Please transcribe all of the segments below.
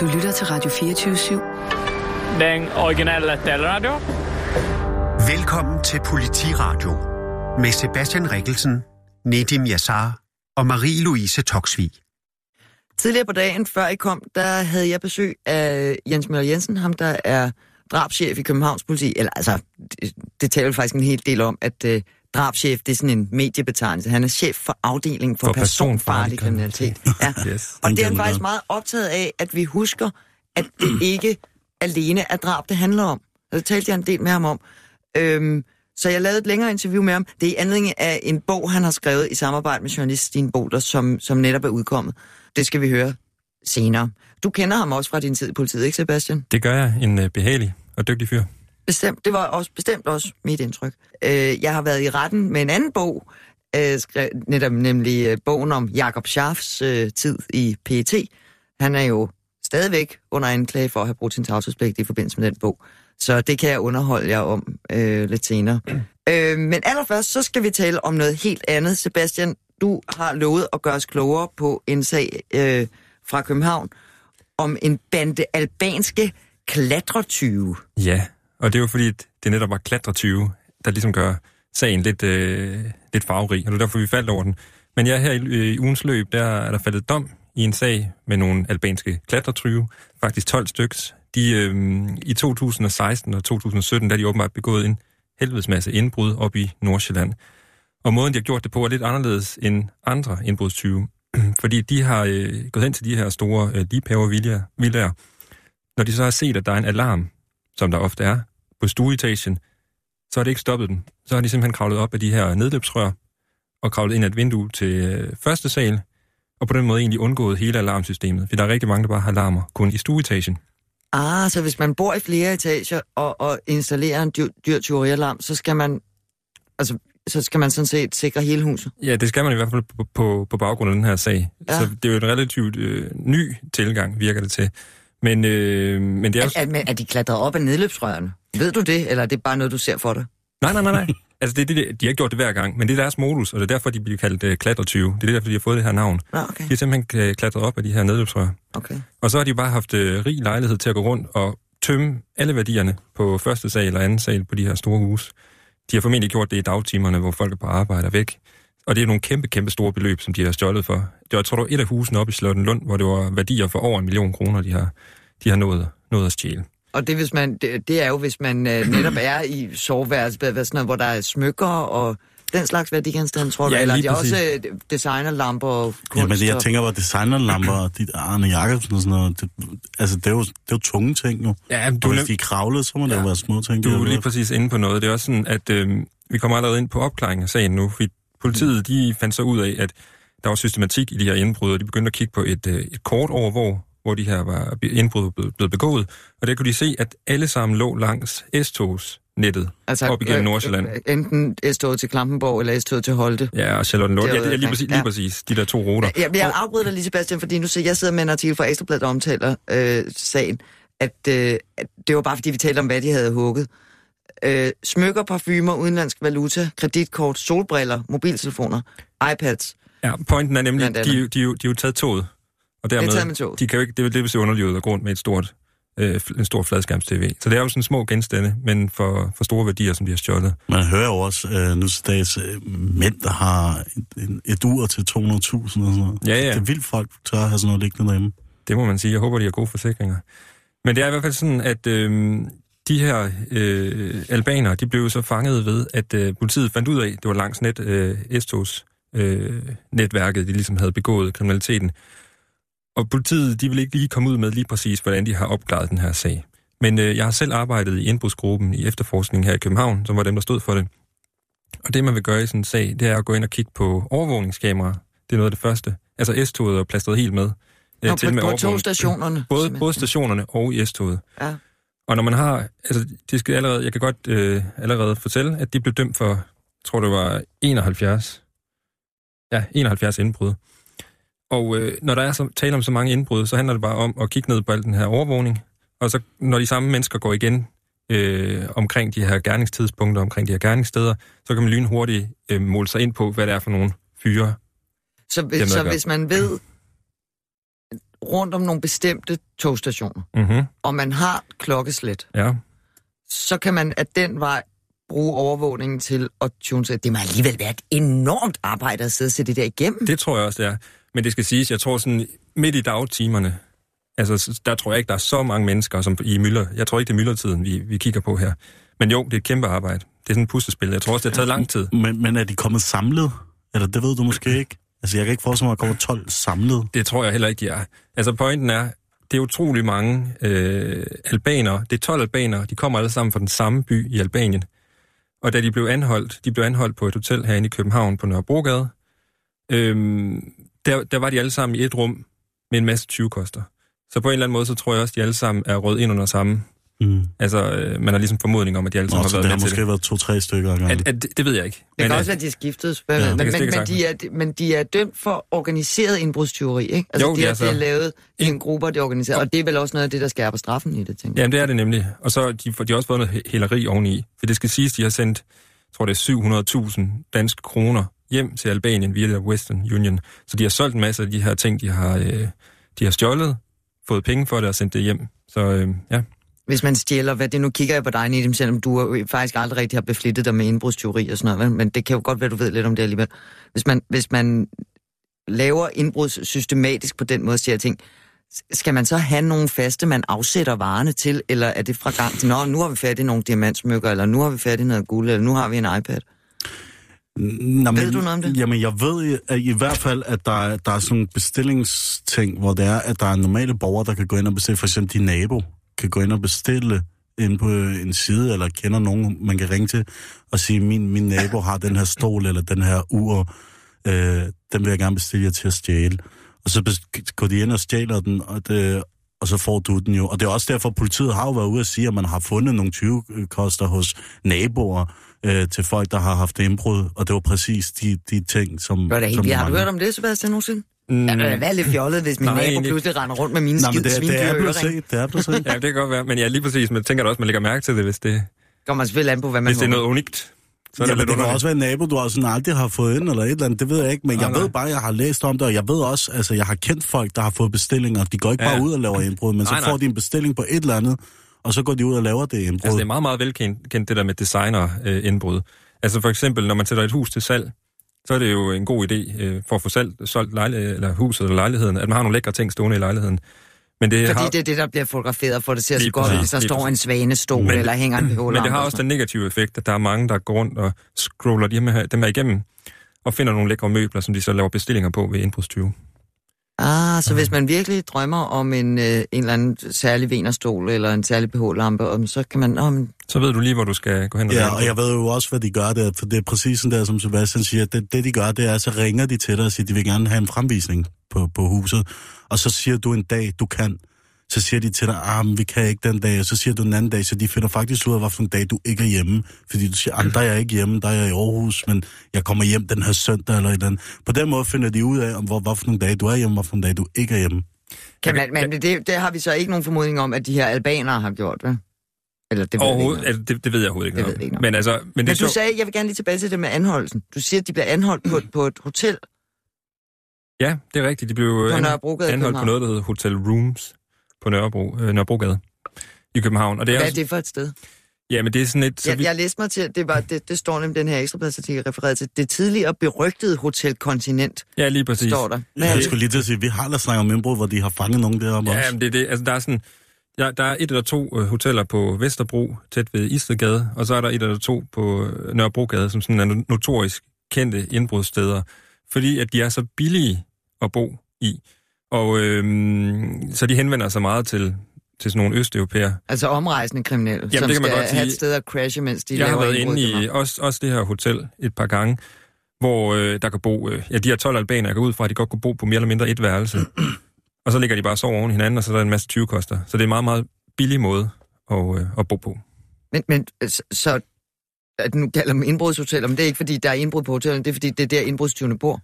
Du lytter til Radio 24-7. Den originale taleradio. Velkommen til Politiradio med Sebastian Rikkelsen, Nedim Yassar og Marie-Louise Toksvig. Tidligere på dagen, før I kom, der havde jeg besøg af Jens Møller Jensen, ham der er drabschef i Københavns politi. Eller altså, det, det taler faktisk en hel del om, at uh, drabschef, det er sådan en mediebetegnelse. Han er chef for afdelingen for, for personfarlig kriminalitet. Ja. Yes. Og det er han faktisk meget optaget af, at vi husker, at det ikke alene er drab, det handler om. Og det talte jeg en del med ham om. Øhm, så jeg lavede et længere interview med ham. Det er i anledning af en bog, han har skrevet i samarbejde med journalist Stine Bolter, som, som netop er udkommet. Det skal vi høre senere. Du kender ham også fra din tid i politiet, ikke Sebastian? Det gør jeg. En øh, behagelig og dygtig fyr. Bestemt. Det var også, bestemt også mit indtryk. Øh, jeg har været i retten med en anden bog, øh, skrev, netop nemlig øh, bogen om Jakob Schaffs øh, tid i PET. Han er jo stadigvæk under anklage for at have brugt sin tavshedspligt i forbindelse med den bog. Så det kan jeg underholde jer om øh, lidt senere. øh, men allerførst, så skal vi tale om noget helt andet. Sebastian, du har lovet at gøre os klogere på en sag øh, fra København om en bande albanske klatretyve. Ja, og det er jo fordi, det netop var klatretyve, der ligesom gør sagen lidt, øh, lidt farverig, og det er derfor, vi faldt over den. Men ja, her i, øh, i ugens løb, der er der faldet dom i en sag med nogle albanske klatretyve, faktisk 12 styks. De, øh, I 2016 og 2017, der er de åbenbart begået en helvedes masse indbrud op i Nordsjælland. Og måden, de har gjort det på, er lidt anderledes end andre indbrudstyve. Fordi de har øh, gået hen til de her store øh, liebhaver-villager. Når de så har set, at der er en alarm, som der ofte er, på stueetagen, så har det ikke stoppet dem. Så har de simpelthen kravlet op af de her nedløbsrør, og kravlet ind ad et vindue til øh, første sal, og på den måde egentlig undgået hele alarmsystemet. For der er rigtig mange, der bare har alarmer kun i stueetagen. Ah, så hvis man bor i flere etager og, og installerer en dyr, dyr tyverialarm, så skal man altså så skal man sådan set sikre hele huset. Ja, det skal man i hvert fald på, på, på baggrund af den her sag. Ja. Ja. Så det er jo en relativt øh, ny tilgang, virker det til. Men, øh, men det er jo... Er, er, er de klatret op af nedløbsrørene? Ved du det, eller er det bare noget, du ser for dig? Nej, nej, nej, nej. Altså, det, er det, de har ikke gjort det hver gang, men det er deres modus, og det er derfor, de bliver kaldt øh, klatretyve. Det er derfor, de har fået det her navn. Okay. De har simpelthen øh, klatret op af de her nedløbsrør. okay. Og så har de bare haft øh, rig lejlighed til at gå rundt og tømme alle værdierne på første sal og anden sal på de her store huse. De har formentlig gjort det i dagtimerne, hvor folk er på arbejde og væk. Og det er nogle kæmpe, kæmpe store beløb, som de har stjålet for. Det var, jeg tror, det var et af husene oppe i Slottenlund, hvor det var værdier for over en million kroner, de har, de har nået, nået at stjæle. Og det, hvis man, det, det er jo, hvis man øh, netop er i soveværelset, sådan noget, hvor der er smykker og den slags værdigenstande, tror du? Ja, eller lige de præcis. også øh, designerlamper og kunst? Ja, men det, jeg tænker på designerlamper og de der Arne Jacobsen og sådan noget, det, altså det er, jo, det er jo tunge ting jo. Ja, men Og du, hvis nem- de er kravlet, så må det Ja. jo være små ting. du er lige præcis inde på noget. Det er også sådan, at øh, vi kommer allerede ind på opklaringen af sagen nu, fordi politiet de fandt så ud af, at der var systematik i de her indbrud, og de begyndte at kigge på et, øh, et kort over, hvor, hvor de her var, indbrud blevet, begået. Og der kunne de se, at alle sammen lå langs S-togsnettet altså, op igennem Nordsjælland. Øh, enten S-toget til Klampenborg eller S-toget til Holte. Ja, og Charlottenlund. Ja, det er lige præcis, omkring. lige præcis de der to ruter. Jeg, jeg afbryder dig lige, Sebastian, fordi nu sidder jeg sidder med en artikel fra Ekstrabladet, der omtaler øh, sagen, at, øh, at det var bare fordi, vi talte om, hvad de havde hugget. Øh, smykker, parfumer, udenlandsk valuta, kreditkort, solbriller, mobiltelefoner, iPads. Ja, pointen er nemlig, Blandt de, de, de, de, er jo taget toget. Og dermed, taget med toget. de kan jo ikke, det vil det se underligt ud at gå rundt med et stort, øh, en stor fladskærms-tv. Så det er jo sådan små genstande, men for, for store værdier, som de har stjålet. Man hører jo også øh, nu til dags øh, mænd, der har et, en- et ur til 200.000 og sådan noget. Ja, ja. Det er vildt, folk tør at have sådan noget liggende derhjemme. Det må man sige. Jeg håber, de har gode forsikringer. Men det er i hvert fald sådan, at øh, de her øh, albanere, de blev så fanget ved, at øh, politiet fandt ud af, det var langs net, øh, Estos øh, netværket, de ligesom havde begået kriminaliteten. Og politiet, de vil ikke lige komme ud med lige præcis, hvordan de har opklaret den her sag. Men øh, jeg har selv arbejdet i indbrudsgruppen i efterforskning her i København, som var dem, der stod for det. Og det, man vil gøre i sådan en sag, det er at gå ind og kigge på overvågningskameraer. Det er noget af det første. Altså S-toget er plastret helt med. øh, Nå, til på, med på togstationerne. Både, både stationerne og i S-toget. Ja. Og når man har, altså det skal allerede, jeg kan godt øh, allerede fortælle, at de blev dømt for, jeg tror det var 71, ja, 71 indbrud. Og øh, når der er så, tale om så mange indbrud, så handler det bare om at kigge ned på al den her overvågning, og så når de samme mennesker går igen øh, omkring de her gerningstidspunkter, omkring de her gerningssteder, så kan man lynhurtigt øh, måle sig ind på, hvad det er for nogle fyre. Så, Dem, så gør. hvis man ved rundt om nogle bestemte togstationer, Mm-hmm. og man har klokkeslæt, Ja. så kan man af den vej bruge overvågningen til at tune sig. Det må alligevel være et enormt arbejde at sidde og se det der igennem. Det tror jeg også, det er. Men det skal siges, jeg tror sådan midt i dagtimerne, altså der tror jeg ikke, der er så mange mennesker som i mylder. Jeg tror ikke, det er myldretiden, vi, vi kigger på her. Men jo, det er et kæmpe arbejde. Det er sådan et puslespil. Jeg tror også, det har taget lang tid. Men, men er de kommet samlet? Eller det ved du måske ikke? Altså, jeg kan ikke forestille mig, at der kommer 12 samlet. Det tror jeg heller ikke, jeg er. Altså pointen er, det er utrolig mange øh, albanere. Det er 12 albanere. De kommer alle sammen fra den samme by i Albanien. Og da de blev anholdt, de blev anholdt på et hotel herinde i København på Nørrebrogade, øhm, der, der var de alle sammen i et rum med en masse 20-koster. Så på en eller anden måde, så tror jeg også, de alle sammen er rødt ind under samme. Mm. Altså, øh, man har ligesom formodning om, at de alle sammen har været det har med til måske det. været to-tre stykker ad gangen. At, at, det, det ved jeg ikke. Det kan øh, også være, at de er skiftet, Ja, men, kan men, men, de er, men de er dømt for organiseret indbrudstyveri, ikke? Altså, Jo, de, de er, er så- de er lavet i en gruppe, det er organiseret, og det er vel også noget af det, der skærper straffen i det, tænker jeg. Jamen, det er det nemlig. Og så har de, de har også fået noget hæleri oveni. For det skal siges, de har sendt, jeg tror det er 700.000 danske kroner hjem til Albanien via Western Union. Så de har solgt en masse af de her ting, de har, øh, de har stjålet, fået penge for det og sendt det hjem. Så øh, ja, Hvis man stjæler, hvad det nu kigger jeg på dig, Nedim, selvom du faktisk aldrig rigtig har beflittet dig med indbrudstyveri og sådan noget, men det kan jo godt være, du ved lidt om det alligevel. Hvis man, hvis man laver indbrud systematisk på den måde, siger ting, skal man så have nogle faste, man afsætter varerne til, eller er det fra gang til, nå, nu har vi fat i nogle diamantsmykker, eller nu har vi fat i noget guld, eller nu har vi en iPad? Nå, Ved du noget om det? Jamen, jeg ved at i hvert fald, at der, er- der er sådan en bestillingsting, hvor det er, at der er normale borgere, der kan gå ind og bestille, for eksempel din nabo, kan gå ind og bestille ind på en side, eller kender nogen, man kan ringe til, og sige, min, min nabo har den her stol, eller den her ur, øh, den vil jeg gerne bestille jer til at stjæle. Og så går de ind og stjæler den, og, det, og så får du den jo. Og det er også derfor, at politiet har jo været ude at sige, at man har fundet nogle 20-koster hos naboer øh, til folk, der har haft indbrud. Og det var præcis de, de ting, som... Gør det som helt, har du hørt om det, Sebastian, nogensinde? Mm. Ja, det er lidt fjollet, hvis min Nej, nabo egentlig- pludselig render rundt med mine Nej, men skide det, er- det er blevet set, det er blevet set. ja, det kan godt være. Men ja, lige præcis. Men jeg tænker da også, man lægger mærke til det, hvis det, Kommer selvfølgelig an på, hvad man hvis det er noget unikt. Så er Ja, det men lidt det kan også være en nabo, du også sådan aldrig har fået ind, eller et eller andet, det ved jeg ikke, men Nej, jeg nej. ved bare, jeg har læst om det, og jeg ved også, altså jeg har kendt folk, der har fået bestillinger, de går ikke Ja. bare ud og laver indbrud, men så Nej, nej. får de en bestilling på et eller andet, og så går de ud og laver det indbrud. Altså, det er meget, meget velkendt kendt, det der med designer-indbrud. altså for eksempel, når man sætter et hus til salg, så er det jo en god idé øh, for at få salg, solgt lejl- eller huset eller lejligheden, at man har nogle lækre ting stående i lejligheden. Men det Fordi har, det er det, der bliver fotograferet, for det ser så godt ud, hvis der står en svanestol, Men- eller hænger en ph men det har også den negative effekt, at der er mange, der går rundt og scroller dem her, dem her igennem, og finder nogle lækre møbler, som de så laver bestillinger på ved indbrudstyve. Ah, så hvis man virkelig drømmer om en, øh, en eller anden særlig venerstol, eller en særlig pH-lampe, om, så kan man... Om, Så ved du lige, hvor du skal gå hen og Ja, og jeg ved jo også, hvad de gør der, for det er præcis sådan der, som Sebastian siger. Det, det de gør, det er, så ringer de til dig og siger, de vil gerne have en fremvisning på, på huset. Og så siger du en dag, du kan. Så siger de til dig, ah, men vi kan ikke den dag. Og så siger du en anden dag, så de finder faktisk ud af, hvilken dag du ikke er hjemme. Fordi du siger, ah, der er jeg ikke hjemme, der er jeg i Aarhus, men jeg kommer hjem den her søndag eller et eller andet. På den måde finder de ud af, om hvor, hvorfor nogle dage du er hjemme, nogle dage du ikke er hjemme. kan man, men det, det har vi så ikke nogen formodning om, at de her albanere har gjort, vel? Eller det ved ikke Overhovedet, noget. altså, det, det ved jeg overhovedet ikke Det ved ikke noget Men altså, men det Men er du sjovt. sagde, jeg vil gerne lige tilbage til det med anholdelsen. Du siger, at de bliver anholdt på, på et hotel Ja, det er rigtigt. De blev på anholdt på noget, der hedder Hotel Rooms på Nørrebro, øh, Nørrebrogade i København. Og det er, Hvad er også, det for et sted? Ja, men det er sådan et... Så Jeg, vi, jeg læste mig til, det, var, det, det står nemlig den her ekstrabladsartikel refereret til, det tidligere berygtede Hotel Kontinent, ja, lige præcis. står der. Er Jeg skulle lige til at sige, vi har da snakket om indbrud, hvor de har fanget nogen deroppe Ja, også. men det er det. Altså, der er sådan... Ja, der er et eller to øh, hoteller på Vesterbro, tæt ved Istedgade, og så er der et eller to på øh, Nørrebrogade, som sådan er notorisk kendte indbrudssteder, fordi at de er så billige at bo i. Og øhm, så de henvender sig meget til, til sådan nogle østeuropæer. Altså omrejsende kriminelle, Jamen, som det kan man skal godt have et sige. sted at crashe, mens de Jeg har laver været indbrud inde i også, også det her hotel et par gange, hvor øh, der kan bo... Øh, ja, de her 12 albaner, jeg går ud fra, at de godt kunne bo på mere eller mindre et værelse. og så ligger de bare og sover oven hinanden, og så er der en masse 20 koster. Så det er en meget, meget billig måde at, øh, at bo på. Men, men så, at nu kalder man indbrudshoteller, men det er ikke, fordi der er indbrud på hotellerne, det er, fordi det er der, indbrudstyvene bor.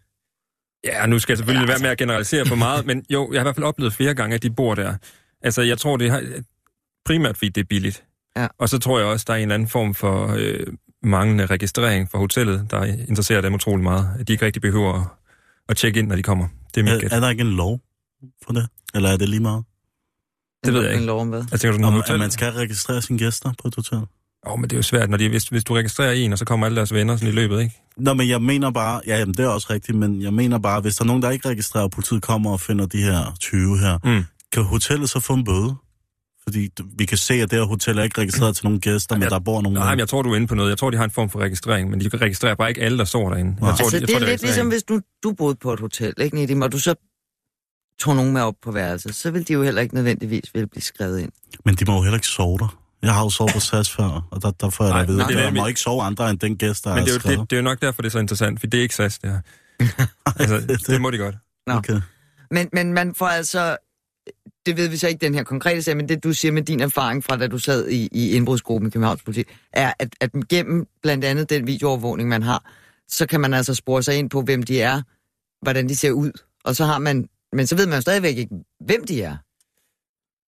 Ja, nu skal jeg selvfølgelig ja, være med at generalisere for meget, men jo, jeg har i hvert fald oplevet flere gange, at de bor der. Altså, jeg tror, det har primært, fordi det er billigt. Ja. Og så tror jeg også, der er en eller anden form for øh, manglende registrering for hotellet, der interesserer dem utrolig meget. At de ikke rigtig behøver at, at tjekke ind, når de kommer. Det er mit Er, gæt. er der ikke en lov? for det? Eller er det lige meget? Det ved jeg En ikke. lov om hvad? Tænker, du Om, at man skal registrere sine gæster på et hotel? Åh, men det er jo svært, når de, hvis, hvis du registrerer en, og så kommer alle deres venner sådan i løbet, ikke? Nå, men jeg mener bare, ja, jamen, det er også rigtigt, men jeg mener bare, hvis der er nogen, der ikke registrerer, og politiet kommer og finder de her 20 her, Mm. kan hotellet så få en bøde? Fordi vi kan se, at det her hotel er ikke registreret til nogen gæster, men jeg- der bor nogen. Nej, men jeg tror, du er inde på noget. Jeg tror, de har en form for registrering, men de kan registrere bare ikke alle, der står derinde. Jeg Nej. tror, Altså, jeg det tror, er lidt ligesom, hvis du, du boede på et hotel, ikke, Nedim, og du så tog nogen med op på værelset, så vil de jo heller ikke nødvendigvis vil blive skrevet ind. Men de må jo heller ikke sove der. Jeg har jo sovet på SAS før, og der, der får jeg Nej, da at vide, at det er jeg må ikke sove andre end den gæst, der Men det er, jo, det, det er jo nok derfor, det er så interessant, for det er ikke SAS, det her. altså, det må de godt. Nå. Okay. Men, men man får altså, det ved vi så ikke den her konkrete sag, men det du siger med din erfaring fra, da du sad i, i indbrudsgruppen i Københavns Politi, er, at, at gennem blandt andet den videoovervågning, man har, så kan man altså spore sig ind på, hvem de er, hvordan de ser ud, og så har man, men så ved man jo stadigvæk ikke, hvem de er.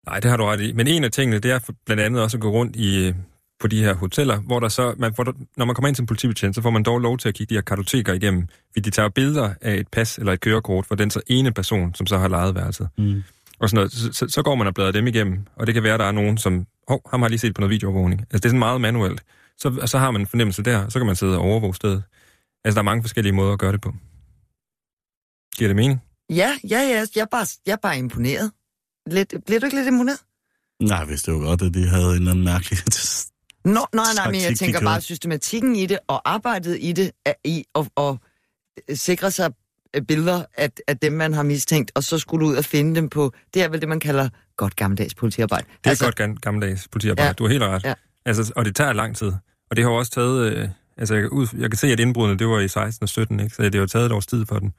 Nej, det har du ret i. Men en af tingene, det er blandt andet også at gå rundt i, øh, på de her hoteller, hvor der så, man får, når man kommer ind som politibetjent, så får man dog lov til at kigge de her kartoteker igennem, fordi de tager billeder af et pas eller et kørekort for den så ene person, som så har lejet værelset. Mm. Og sådan noget. Så, så, så går man og bladrer dem igennem, og det kan være, at der er nogen, som, hov, ham har lige set på noget videoovervågning. Altså, det er sådan meget manuelt. Så, og så har man en fornemmelse der, og så kan man sidde og overvåge stedet. Altså, der er mange forskellige måder at gøre det på. Giver det mening? Ja, ja, ja, jeg er bare, jeg er bare imponeret. Lidt, bliver du ikke lidt imponeret? Nej, jeg vidste jo godt, at de havde en eller anden mærkelig... Nå, nej, nej, men jeg tænker bare systematikken i det, og arbejdet i det, er i at, at sikre sig øh, billeder af, af dem, man har mistænkt, og så skulle ud og finde dem på, det er vel det, man kalder godt gammeldags politiarbejde. Det er altså, godt gam- gammeldags politiarbejde. Ja. Du har helt ret. Ja. Altså, og det tager lang tid. Og det har også taget... Øh, altså, jeg kan, ud, jeg kan se, at indbruddene, det var i 16 og 17, ikke? Så det har jo taget et års tid for den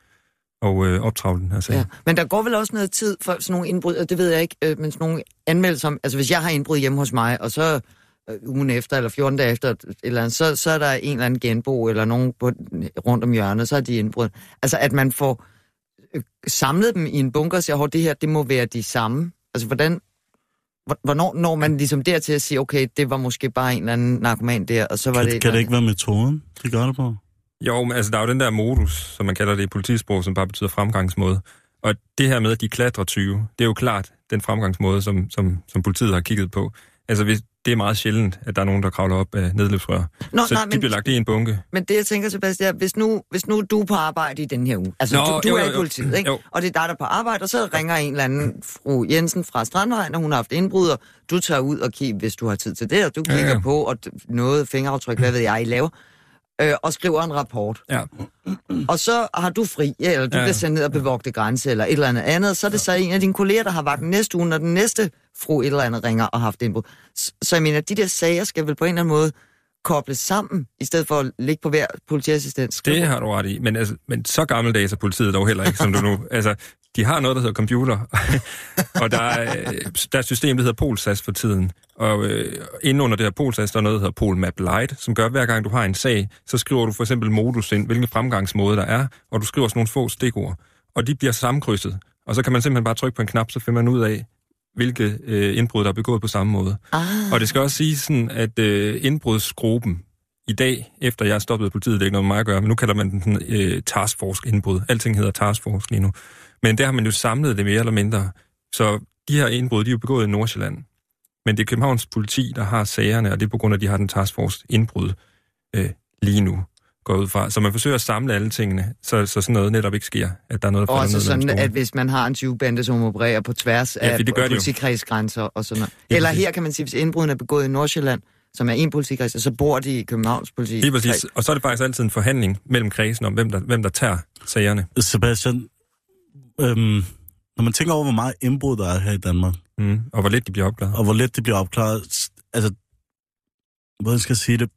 og øh, optravle den her sag. Ja. Men der går vel også noget tid for sådan nogle indbrud, og det ved jeg ikke, øh, men sådan nogle anmeldelser, om- altså hvis jeg har indbrud hjemme hos mig, og så øh, ugen efter, eller 14 dage efter, eller andet, så, så er der en eller anden genbo, eller nogen på, rundt om hjørnet, så er de indbrud. Altså at man får øh, samlet dem i en bunker, og siger, det her, det må være de samme. Altså hvordan, hvor- hvornår når man ligesom dertil at sige, okay, det var måske bare en eller anden narkoman der, og så var Kan, det... det, et kan det ikke være metoden, de gør det på? Jo, men altså, der er jo den der modus, som man kalder det i politisprog, som bare betyder fremgangsmåde. Og det her med, at de klatrer 20, det er jo klart den fremgangsmåde, som, som, som politiet har kigget på. Altså, hvis, det er meget sjældent, at der er nogen, der kravler op af nedløbsrør. Nå, så nej, de men- bliver lagt i en bunke. Men det, jeg tænker, Sebastian, hvis nu, hvis nu du er på arbejde i den her uge, altså Nå, du, du jo, er jo, i politiet, ikke? Jo. og det er dig, der er på arbejde, og så ringer en eller anden fru Jensen fra Strandvejen, og hun har haft indbrud, og du tager ud og kigger, hvis du har tid til det, og du Ja, kigger ja. på, og noget fingeraftryk, hvad ved jeg, I laver, øh, og skriver en rapport. Ja. Og så har du fri, ja, eller du Ja, ja. ja. bliver sendt ned og bevogte grænse, eller et eller andet andet, så er det så en af dine kolleger, der har vagt næste uge, når den næste fru et eller andet ringer og har haft indbrud. Så, så jeg mener, de der sager skal vel på en eller anden måde kobles sammen, i stedet for at ligge på hver politiassistent. Det har du ret i, men, altså, men så gammeldags er politiet dog heller ikke, som du nu... Altså, de har noget, der hedder computer, og der er, der er et system, der hedder Polsas for tiden. Og øh, inde under det her Polsas, der er noget, der hedder Polmap Lite, som gør, at hver gang du har en sag, så skriver du for eksempel modus ind, hvilken fremgangsmåde der er, og du skriver sådan nogle få stikord, og de bliver sammenkrydset. Og så kan man simpelthen bare trykke på en knap, så finder man ud af, hvilke øh, indbrud, der er begået på samme måde. Ah. Og det skal også sige sådan, at øh, indbrudsgruppen i dag, efter jeg har stoppet i politiet, det er ikke noget med mig at gøre, men nu kalder man den sådan, øh, taskforce indbrud. Alting hedder taskforce lige nu. Men der har man jo samlet det mere eller mindre. Så de her indbrud, de er jo begået i Nordsjælland. Men det er Københavns politi, der har sagerne, og det er på grund af, at de har den taskforce indbrud øh, lige nu går ud fra. Så man forsøger at samle alle tingene, så, så sådan noget netop ikke sker, at der er noget, der Og mellem sådan, at hvis man har en 20-bande, som opererer på tværs Ja, af det gør politikredsgrænser og sådan noget. Lige Eller præcis. her kan man sige, hvis indbruden er begået i Nordsjælland, som er en politikreds, så bor de i Københavns politi. Lige præcis. Og så er det faktisk altid en forhandling mellem kredsen om, hvem der, hvem der tager sagerne. Sebastian, øhm, når man tænker over, hvor meget indbrud der er her i Danmark, Mm. Og hvor lidt de bliver opklaret. og hvor let det bliver opklaret, altså, hvordan skal jeg sige det?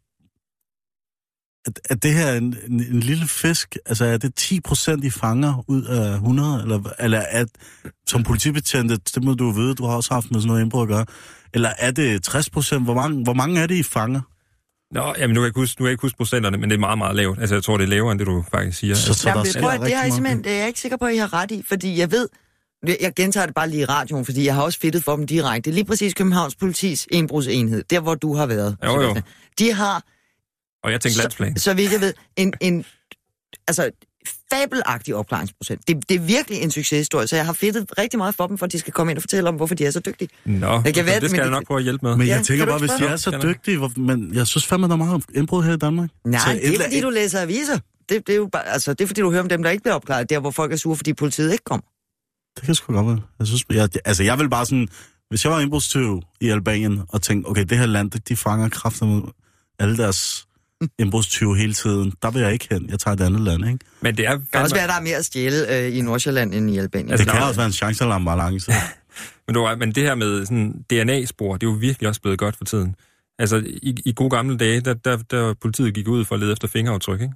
Er, er det her en, en, en lille fisk? Altså, er det 10 procent, I fanger ud af 100? Eller, eller er, som politibetjente, det må du vide, du har også haft med sådan noget indbrud at gøre. Eller er det 60 procent? Hvor mange, hvor mange er det, I fanger? Nå, jamen nu kan jeg ikke huske, nu kan jeg ikke huske procenterne, men det er meget, meget lavt. Altså, jeg tror, det er lavere, end det du faktisk siger. Så, så Jamen, der prøv, det, har jeg simpelthen, det er jeg ikke sikker på, at I har ret i, fordi jeg ved, jeg gentager det bare lige i radioen, fordi jeg har også fedtet for dem direkte. Lige præcis Københavns politis indbrudsenhed, der hvor du har været. Jo, jo. De har, Og jeg tænker landsplan. så, så vidt jeg ved, en, en, altså fabelagtig opklaringsprocent. Det, det er virkelig en succeshistorie, så jeg har fedtet rigtig meget for dem, for at de skal komme ind og fortælle om, hvorfor de er så dygtige. Nå, Jeg kan det, være- det skal jeg nok prøve at hjælpe med. Men Ja, jeg kan tænker bare, hvis de er så dygtige, hvor, men jeg synes fandme, der er meget indbrud her i Danmark. Nej, Så det er fordi, du læser aviser. Det, det, er jo bare, altså, det er fordi, du hører om dem, der ikke bliver opklaret. Der, hvor folk er sure, fordi politiet ikke kommer. Det kan sgu godt være. Jeg synes, jeg, altså, jeg vil bare sådan... Hvis jeg var indbrudstyv i Albanien og tænkte, okay, det her land, det- de fanger kræfter med alle deres indbrudstyve hele tiden, der vil jeg ikke hen. Jeg tager et andet land, ikke? Men det er Det kan også være, at der er mere at stjæle øh, i Nordsjælland end i Albanien. Altså, Det kan der- også være en chancealarm balance. Men, du, men det her med sådan DNA-spor, det er jo virkelig også blevet godt for tiden. Altså, i, i gode gamle dage, der, der, der politiet gik ud for at lede efter fingeraftryk, ikke?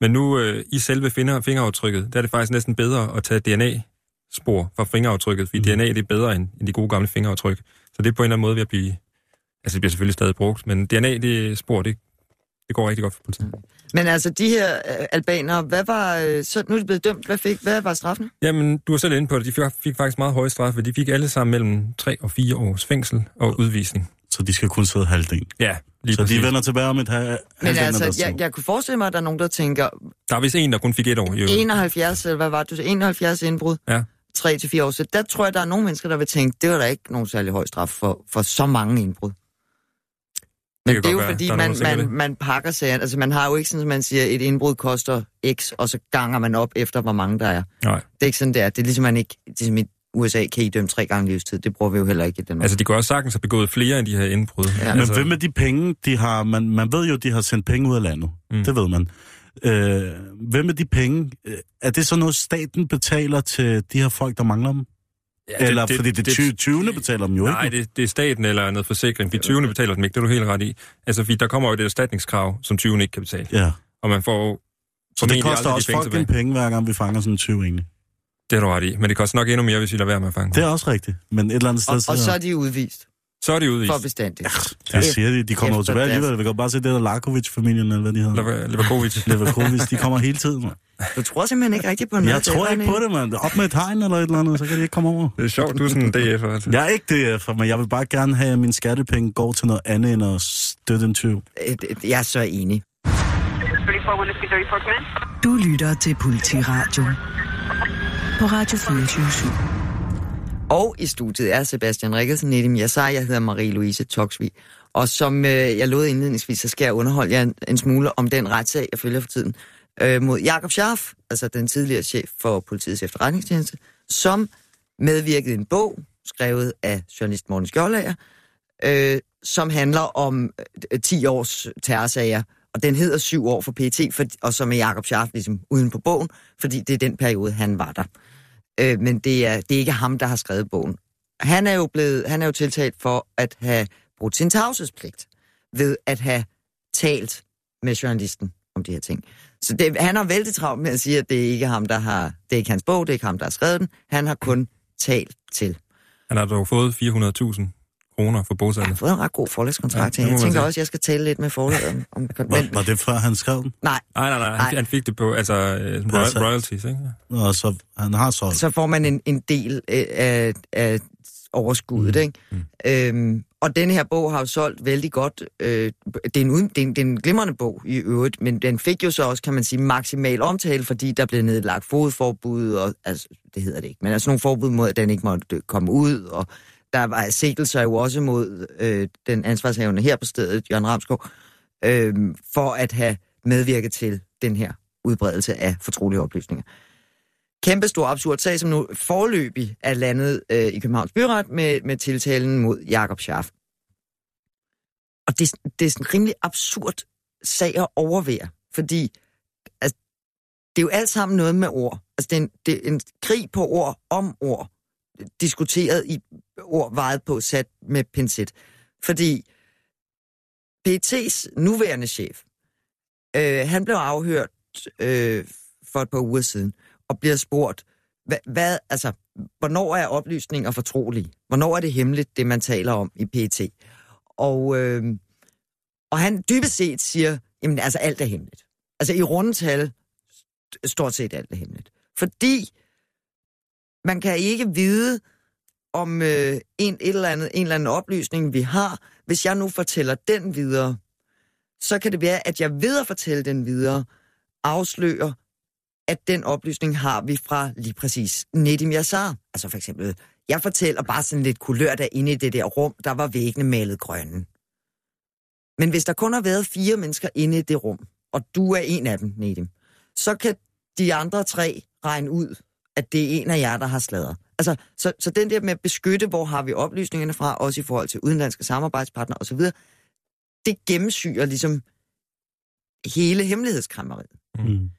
Men nu, øh, i selve finger, fingeraftrykket, der er det faktisk næsten bedre at tage DNA-spor fra fingeraftrykket, fordi mm. DNA det er bedre end, end de gode gamle fingeraftryk. Så det er på en eller anden måde ved at blive... Altså, det bliver selvfølgelig stadig brugt, men DNA, det spor, det, det går rigtig godt for politiet. Men altså, de her øh, albanere, hvad var... Øh, så nu er de blevet dømt. Hvad, fik, hvad var straffen? Jamen, du var selv inde på det. De fik, fik faktisk meget høje straffe. De fik alle sammen mellem 3 og 4 års fængsel og udvisning. Så de skal kun sidde halvdelen. Ja, lige Så præcis. de vender tilbage om et halv, Men halvdelen af altså, jeg, jeg kunne forestille mig, at der er nogen, der tænker, Der er vist en, der kun fik et år. Jo. 71, eller hvad var det, du sagde, 71 indbrud, Ja. 3 til 4 år. Så der tror jeg, der er nogle mennesker, der vil tænke, det var da ikke nogen særlig høj straf for, for så mange indbrud. Men kan det, er jo være. fordi, er man, tænker man, det. man pakker sagen. Altså, man har jo ikke sådan, at man siger, at et indbrud koster x, og så ganger man op efter, hvor mange der er. Nej. Det er ikke sådan, det er. Det er ligesom, man ikke... Det er som i USA kan I dømme tre gange livstid. Det bruger vi jo heller ikke i Danmark. Altså, de kunne også sagtens have begået flere end de her indbrud. Ja. Men altså, hvem med de penge, de har... Man, man ved jo, de har sendt penge ud af landet. Mm. Mm. Det ved man. Øh, hvem med de penge? øh, Er det så noget, staten betaler til de her folk, der mangler dem? Ja, Eller fordi det, det 20. betaler dem jo Nej, ikke. det, det er staten eller noget forsikring. De 20. betaler dem ikke, det er du helt ret i. Altså, fordi der kommer jo et erstatningskrav, som 20. ikke kan betale. Ja. Og man får Så det koster også penge folk en penge, hver gang vi fanger sådan en 20 egentlig. Det er du ret i. Men det koster nok endnu mere, hvis vi lader være med at fange. Det er også rigtigt. Men et eller andet sted... og, og så er de udvist Så er de udvist. for bestandigt. det siger de. De kommer jo tilbage alligevel. Vi kan bare se det der Larkovic-familien, eller hvad de hedder. Lever- Leverkovic. Leverkovic, de kommer hele tiden. mand. Du tror simpelthen ikke rigtigt på noget. Jeg tror ikke på det, mand. Op med et hegn eller et eller andet, så kan de ikke komme over. Det er sjovt, du er sådan en DF'er. Altså. Jeg er ikke det, for men jeg vil bare gerne have, at mine skattepenge går til noget andet end at støtte en tyv. Øh, Jeg er så enig. 34, want to speak 34 command? Du lytter til Politiradio på Radio 24 og i studiet er Sebastian Rikkelsen, Nedim Yassar, jeg hedder Marie-Louise Toksvig. Og som øh, jeg lovede indledningsvis, så skal jeg underholde jer en, en smule om den retssag, jeg følger for tiden, øh, mod Jakob Scharf, altså den tidligere chef for politiets efterretningstjeneste, som medvirkede i en bog, skrevet af journalist Morten Skjoldager, øh, som handler om øh, 10 års terrorsager, og den hedder 7 år for PT, for, og som er Jakob Scharf ligesom uden på bogen, fordi det er den periode, han var der. Øh, men det er, det er ikke ham, der har skrevet bogen. Han er jo blevet, han er jo tiltalt for at have brudt sin tavshedspligt ved at have talt med journalisten om de her ting. Så det, han har vældig travlt med at sige, at det er ikke ham, der har, det er ikke hans bog, det er ikke ham, der har skrevet den. Han har kun talt til. Han har dog fået 400.000 kroner for Jeg bogsalget. har fået en ret god forlægskontrakt Ja, Jeg tænker sige. også, at jeg skal tale lidt med forlaget om, om men, Var, var det før, han skrev den? Nej, Nej, nej, nej. Han, Nej. han fik det på, altså, øh, som Altså- royal- royalties, ikke? Og så han har solgt. så får man en, en del øh, af, af overskuddet, mm. ikke? Mm. Øhm, og den her bog har jo solgt vældig godt. Øh, det, er en, uden- det, er en, det er en glimrende bog i øvrigt, men den fik jo så også, kan man sige, maksimal omtale, fordi der blev nedlagt fodforbud, og altså, det hedder det ikke, men altså nogle forbud mod, at den ikke måtte komme ud, og der var sigtelser jo også mod øh, den ansvarshavende her på stedet, Jørgen Ramskov, øh, for at have medvirket til den her udbredelse af fortrolige oplysninger kæmpe stor absurd sag, som nu forløbig er landet øh, i Københavns Byret med, med tiltalen mod Jakob Schaff. Og det, det er sådan en rimelig absurd sag at overvære, fordi altså, det er jo alt sammen noget med ord. Altså, det er, en, det er en krig på ord om ord, diskuteret i ord vejet på, sat med pincet. Fordi PET's nuværende chef, øh, han blev afhørt øh, for et par uger siden, og bliver spurgt, hvad, hvad, altså, hvornår er oplysninger fortrolige? Hvornår er det hemmeligt, det man taler om i PET? Og, øh, og han dybest set siger, jamen altså alt er hemmeligt. Altså i rundetal, stort set alt er hemmeligt. Fordi man kan ikke vide, om øh, en, et eller andet, en eller anden oplysning, vi har, hvis jeg nu fortæller den videre, så kan det være, at jeg ved at fortælle den videre, afslører at den oplysning har vi fra lige præcis Nedim Yassar. Altså for eksempel, jeg fortæller bare sådan lidt kulør der inde i det der rum, der var væggene malet grønne. Men hvis der kun har været fire mennesker inde i det rum, og du er en af dem, Nedim, så kan de andre tre regne ud, at det er en af jer, der har sladret. Altså, så, så den der med at beskytte, hvor har vi oplysningerne fra, også i forhold til udenlandske samarbejdspartnere osv., det gennemsyrer ligesom hele hemmelighedskræmmeriet. Mm.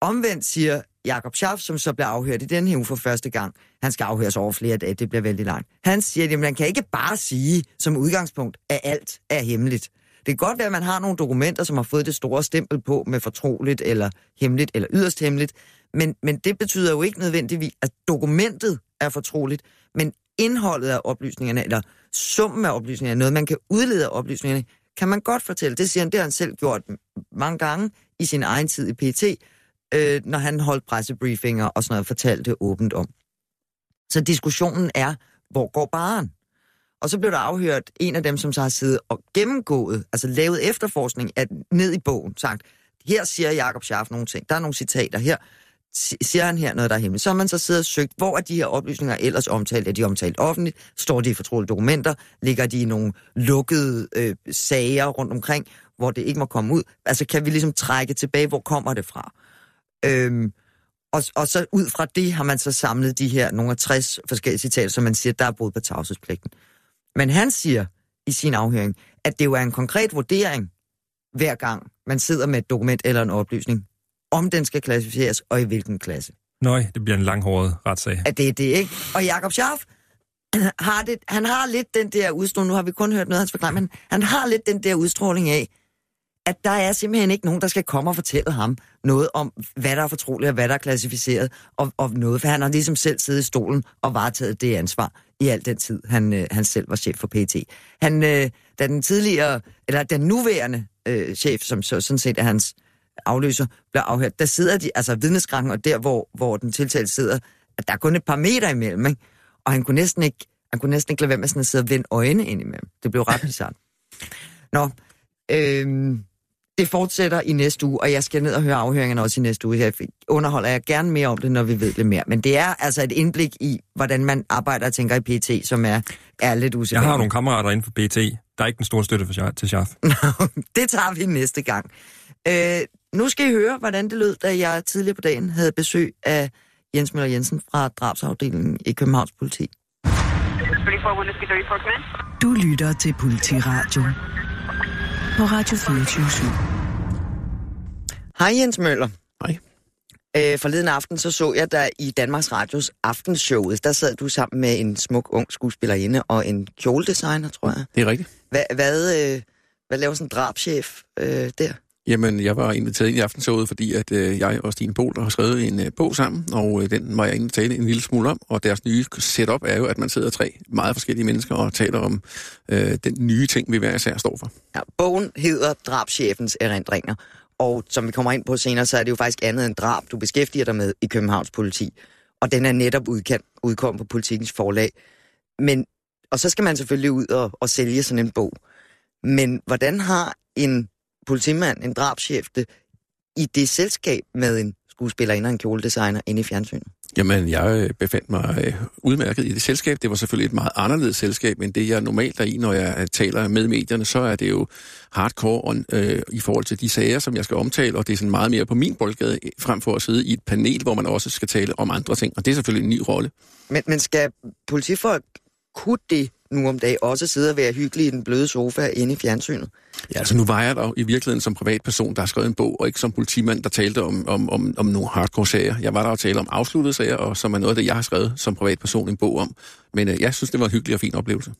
Omvendt siger Jakob Schaff, som så bliver afhørt i den her uge for første gang, han skal afhøres over flere dage, det bliver vældig langt. Han siger, at man kan ikke bare sige som udgangspunkt, at alt er hemmeligt. Det kan godt være, at man har nogle dokumenter, som har fået det store stempel på med fortroligt eller hemmeligt eller yderst hemmeligt, men, men det betyder jo ikke nødvendigvis, at dokumentet er fortroligt, men indholdet af oplysningerne, eller summen af oplysningerne, noget man kan udlede af oplysningerne, kan man godt fortælle. Det siger han, det har han selv gjort mange gange i sin egen tid i PT, øh, når han holdt pressebriefinger og sådan noget, fortalte åbent om. Så diskussionen er, hvor går baren? Og så blev der afhørt en af dem, som så har siddet og gennemgået, altså lavet efterforskning at ned i bogen, sagt, her siger Jakob Schaff nogle ting, der er nogle citater her, siger han her noget, der er hemmeligt. Så har man så siddet og søgt, hvor er de her oplysninger ellers omtalt? Er de omtalt offentligt? Står de i fortrolige dokumenter? Ligger de i nogle lukkede øh, sager rundt omkring, hvor det ikke må komme ud? Altså kan vi ligesom trække tilbage, hvor kommer det fra? Øhm, og, og så ud fra det har man så samlet de her nogle af 60 forskellige citater, som man siger, der er brud på tavshedspligten. Men han siger i sin afhøring, at det jo er en konkret vurdering, hver gang man sidder med et dokument eller en oplysning, om den skal klassificeres og i hvilken klasse. Nøj, det bliver en langhåret retssag. At det er det, ikke? Og Jakob Scharf, har det, han har lidt den der udstråling, nu har vi kun hørt noget af hans forklaring, men han har lidt den der udstråling af, at der er simpelthen ikke nogen, der skal komme og fortælle ham noget om, hvad der er fortroligt og hvad der er klassificeret, og, og noget, for han har ligesom selv siddet i stolen og varetaget det ansvar i al den tid, han, øh, han selv var chef for PT. Han, øh, da den tidligere, eller den nuværende øh, chef, som så, sådan set er hans afløser, blev afhørt, der sidder de, altså vidneskranken, og der, hvor, hvor den tiltalte sidder, at der er kun et par meter imellem, ikke? Og han kunne næsten ikke, han kunne næsten ikke lade være med sådan at sidde og vende øjne ind imellem. Det blev ret bizarrt. Nå, øhm, det fortsætter i næste uge, og jeg skal ned og høre afhøringerne også i næste uge. Jeg underholder jeg gerne mere om det, når vi ved lidt mere. Men det er altså et indblik i, hvordan man arbejder og tænker i PT, som er, er lidt Jeg usædvanligt. har nogle kammerater inden for BT. Der er ikke den store støtte for, til Schaff. det tager vi næste gang. Øh, nu skal I høre, hvordan det lød, da jeg tidligere på dagen havde besøg af Jens Møller Jensen fra drabsafdelingen i Københavns politi. 34 Whiskey 34 command. Du lytter til Politiradio på Radio 24 Hej Jens Møller. Hej. Øh, forleden aften så så jeg dig i Danmarks Radios aftenshowet. Der sad du sammen med en smuk ung skuespillerinde og en kjoledesigner, tror jeg. Det er rigtigt. Hvad, hvad, øh, hvad laver sådan en drabschef øh, der? Jamen, jeg var inviteret ind i aftenshowet, fordi at øh, jeg og Stine Bol har skrevet en øh, bog sammen, og øh, den var jeg inde tale en lille smule om, og deres nye setup er jo, at man sidder tre meget forskellige mennesker og taler om øh, den nye ting, vi hver især står for. Ja, bogen hedder Drabschefens erindringer, og som vi kommer ind på senere, så er det jo faktisk andet end drab, du beskæftiger dig med i Københavns politi. Og den er netop udkendt, udkommet på politikens forlag. Men, og så skal man selvfølgelig ud og, og sælge sådan en bog. Men hvordan har en politimand, en drabschef, i det selskab med en skuespillerinde og en kjoledesigner inde i fjernsynet? Jamen, jeg øh, befandt mig øh, udmærket i det selskab. Det var selvfølgelig et meget anderledes selskab, end det jeg normalt er i, når jeg øh, taler med medierne. Så er det jo hardcore øh, i forhold til de sager, som jeg skal omtale, og det er sådan meget mere på min boldgade, frem for at sidde i et panel, hvor man også skal tale om andre ting. Og det er selvfølgelig en ny rolle. Men, men skal politifolk kunne det nu om dagen også sidde og være hyggelige i den bløde sofa inde i fjernsynet? Ja, altså nu var jeg der i virkeligheden som privatperson, der har skrevet en bog, og ikke som politimand, der talte om, om, om, om nogle hardcore sager. Jeg var der og tale om afsluttede sager, og som er noget af det, jeg har skrevet som privatperson en bog om. Men øh, jeg synes, det var en hyggelig og fin oplevelse.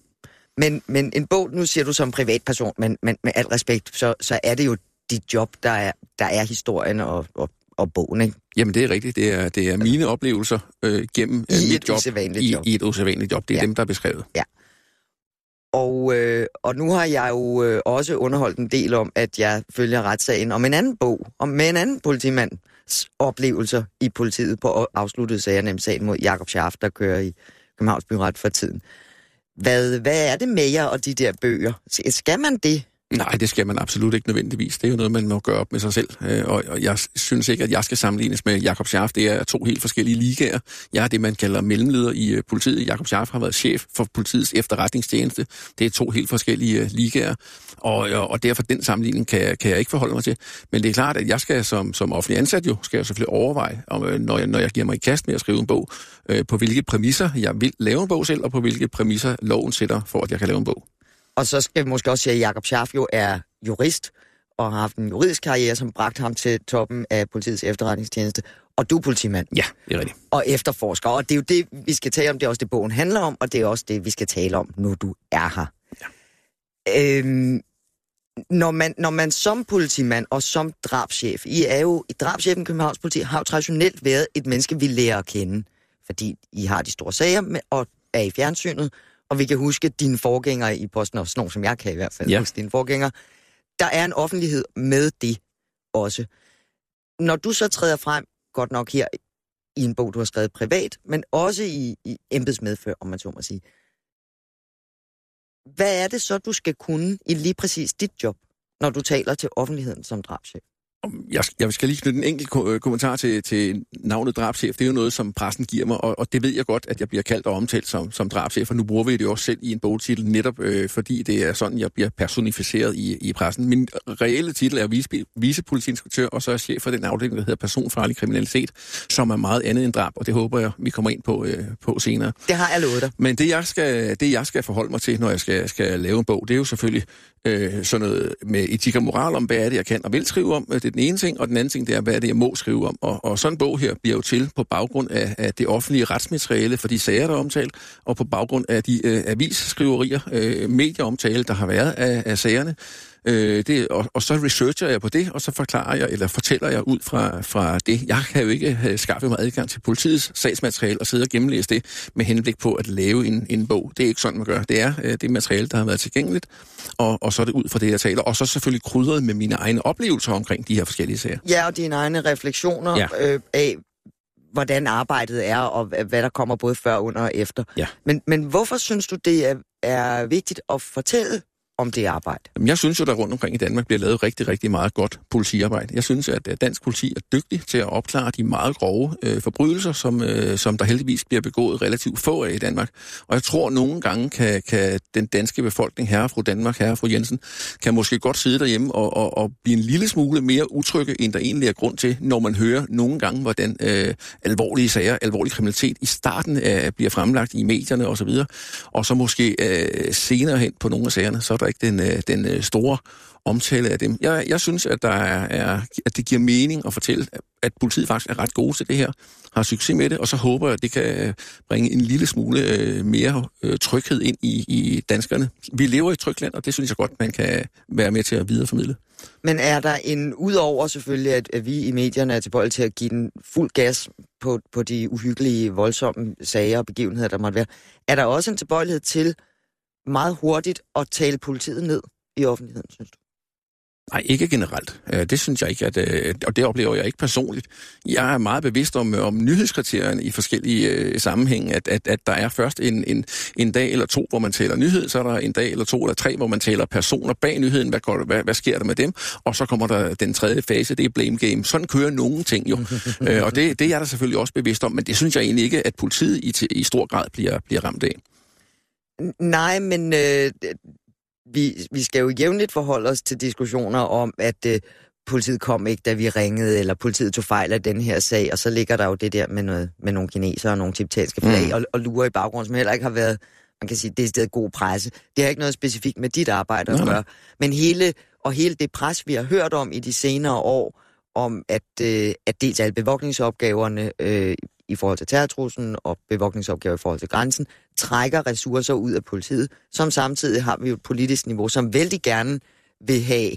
Men, men en bog, nu siger du som privatperson, men, men med al respekt, så, så er det jo dit job, der er, der er historien og, og, og bogen, ikke? Jamen, det er rigtigt. Det er, det er mine oplevelser øh, gennem øh, I mit et job, usædvanligt i, job. i et usædvanligt job. Det er Ja. ja. dem, der er beskrevet. Og, øh, og nu har jeg jo øh, også underholdt en del om, at jeg følger retssagen om en anden bog, om med en anden politimands oplevelser i politiet på afsluttede sager, nemlig sagen mod Jakob Schaff, der kører i Københavns Byret for tiden. Hvad, hvad er det med jer og de der bøger? Skal man det? Nej, det skal man absolut ikke nødvendigvis. Det er jo noget, man må gøre op med sig selv. Øh, og, og jeg synes ikke, at jeg skal sammenlignes med Jakob Scharf. Det er to helt forskellige ligaer. Jeg er det, man kalder mellemleder i øh, politiet. Jakob Scharf har været chef for politiets efterretningstjeneste. Det er to helt forskellige øh, ligaer. Og, og, og derfor den sammenligning kan, kan jeg ikke forholde mig til. Men det er klart, at jeg skal som, som offentlig ansat jo, skal jeg selvfølgelig overveje, om, når, jeg, når jeg giver mig i kast med at skrive en bog, øh, på hvilke præmisser jeg vil lave en bog selv, og på hvilke præmisser loven sætter for, at jeg kan lave en bog. Og så skal vi måske også sige, at Jakob Scharf jo er jurist, og har haft en juridisk karriere, som bragte ham til toppen af politiets efterretningstjeneste. Og du er politimand Ja, det er rigtigt. og efterforsker. Og det er jo det, vi skal tale om. Det er også det, bogen handler om, og det er også det, vi skal tale om, nu du er her. Ja. Øhm, når, man, når man som politimand og som drabschef, I er jo, drabschefen i Københavns Politi har jo traditionelt været et menneske, vi lærer at kende. Fordi I har de store sager med, og er i fjernsynet, og vi kan huske dine forgængere i posten, og sådan som jeg kan i hvert fald Ja. huske dine forgængere. Der er en offentlighed med det også. Når du så træder frem, godt nok her i en bog, du har skrevet privat, men også i, i embedsmedfør, om man så må sige. Hvad er det så, du skal kunne i lige præcis dit job, når du taler til offentligheden som drabschef? Jeg, jeg skal lige knytte en enkelt ko- øh, kommentar til, til navnet drabschef. Det er jo noget, som pressen giver mig, og, og det ved jeg godt, at jeg bliver kaldt og omtalt som, som drabschef, og nu bruger vi det jo også selv i en bogtitel, netop øh, fordi det er sådan, jeg bliver personificeret i, i pressen. Min reelle titel er vice, vicepolitiinspektør, og så er jeg chef for den afdeling, der hedder personfarlig kriminalitet, som er meget andet end drab, og det håber jeg, vi kommer ind på, øh, på senere. Det har jeg lovet dig. Men det jeg, skal, det, jeg skal forholde mig til, når jeg skal, skal lave en bog, det er jo selvfølgelig øh, sådan noget med etik og moral om, hvad er det, jeg kan og vil skrive om. Øh, det er den ene ting, og den anden ting, det er, hvad er det, jeg må skrive om. Og, og sådan en bog her bliver jo til på baggrund af, af det offentlige retsmateriale for de sager, der er omtalt, og på baggrund af de øh, avisskriverier, øh, medieomtale, der har været af, af sagerne. Øh, det, og, og så researcher jeg på det, og så forklarer jeg, eller fortæller jeg ud fra, fra det. Jeg kan jo ikke have skaffet mig adgang til politiets sagsmateriale og sidde og gennemlæse det med henblik på at lave en, en bog. Det er ikke sådan, man gør. Det er øh, det materiale, der har været tilgængeligt, og, og så er det ud fra det, jeg taler. Og så selvfølgelig krydret med mine egne oplevelser omkring de her forskellige sager. Ja, og dine egne refleksioner Ja. øh, af, hvordan arbejdet er, og hva- hvad der kommer både før, under og efter. Ja. Men, men hvorfor synes du, det er, er vigtigt at fortælle om det arbejde? Jamen, Jeg synes jo, der rundt omkring i Danmark bliver lavet rigtig, rigtig meget godt politiarbejde. Jeg synes, at øh, dansk politi er dygtig til at opklare de meget grove øh, forbrydelser, som, øh, som der heldigvis bliver begået relativt få af i Danmark. Og jeg tror, at nogle gange kan, kan den danske befolkning, herre fru Danmark, herre fru Jensen, kan måske godt sidde derhjemme og, og, og blive en lille smule mere utrygge, end der egentlig er grund til, når man hører nogle gange, hvordan øh, alvorlige sager, alvorlig kriminalitet i starten øh, bliver fremlagt i medierne osv., og så måske øh, senere hen på nogle af sagerne, så er der ikke den, øh, den øh, store omtale af dem. Jeg, jeg synes, at, der er, er, at det giver mening at fortælle, at, at politiet faktisk er ret gode til det her, har succes med det, og så håber jeg, at det kan øh, bringe en lille smule øh, mere øh, tryghed ind i, i danskerne. Vi lever i et trygt land, og det synes jeg godt, man kan være med til at videreformidle. Men er der en, udover selvfølgelig, at, at vi i medierne er tilbøjelige til at give den fuld gas på, på de uhyggelige, voldsomme sager og begivenheder, der måtte være, er der også en tilbøjelighed til meget hurtigt at tale politiet ned i offentligheden, synes du? Nej, ikke generelt. Øh, Det synes jeg ikke, at, øh, og det oplever jeg ikke personligt. Jeg er meget bevidst om, om nyhedskriterierne i forskellige øh, sammenhænge, at, at, at der er først en, en, en dag eller to, hvor man taler nyhed, så er der en dag eller to eller tre, hvor man taler personer bag nyheden, hvad, går, der- hvad, hvad sker der med dem, og så kommer der den tredje fase, det er blame game. Sådan kører nogle ting jo, øh, og det, det er jeg da selvfølgelig også bevidst om, men det synes jeg egentlig ikke, at politiet i, i stor grad bliver, bliver ramt af. Nej, men øh, vi, vi skal jo jævnligt forholde os til diskussioner om, at øh, politiet kom ikke, da vi ringede, eller politiet tog fejl af den her sag, og så ligger der jo det der med, noget, med nogle kinesere og nogle tibetanske flag, Mm. og, og lurer i baggrunden, som heller ikke har været, man kan sige, det er stedet god presse. Det har ikke noget specifikt med dit arbejde at gøre. Men hele, og hele det pres, vi har hørt om i de senere år, om at, øh, at dels alle bevogtningsopgaverne øh, i forhold til terrortruslen og bevogtningsopgaver i forhold til grænsen, trækker ressourcer ud af politiet, som samtidig har vi jo et politisk niveau, som vældig gerne vil have,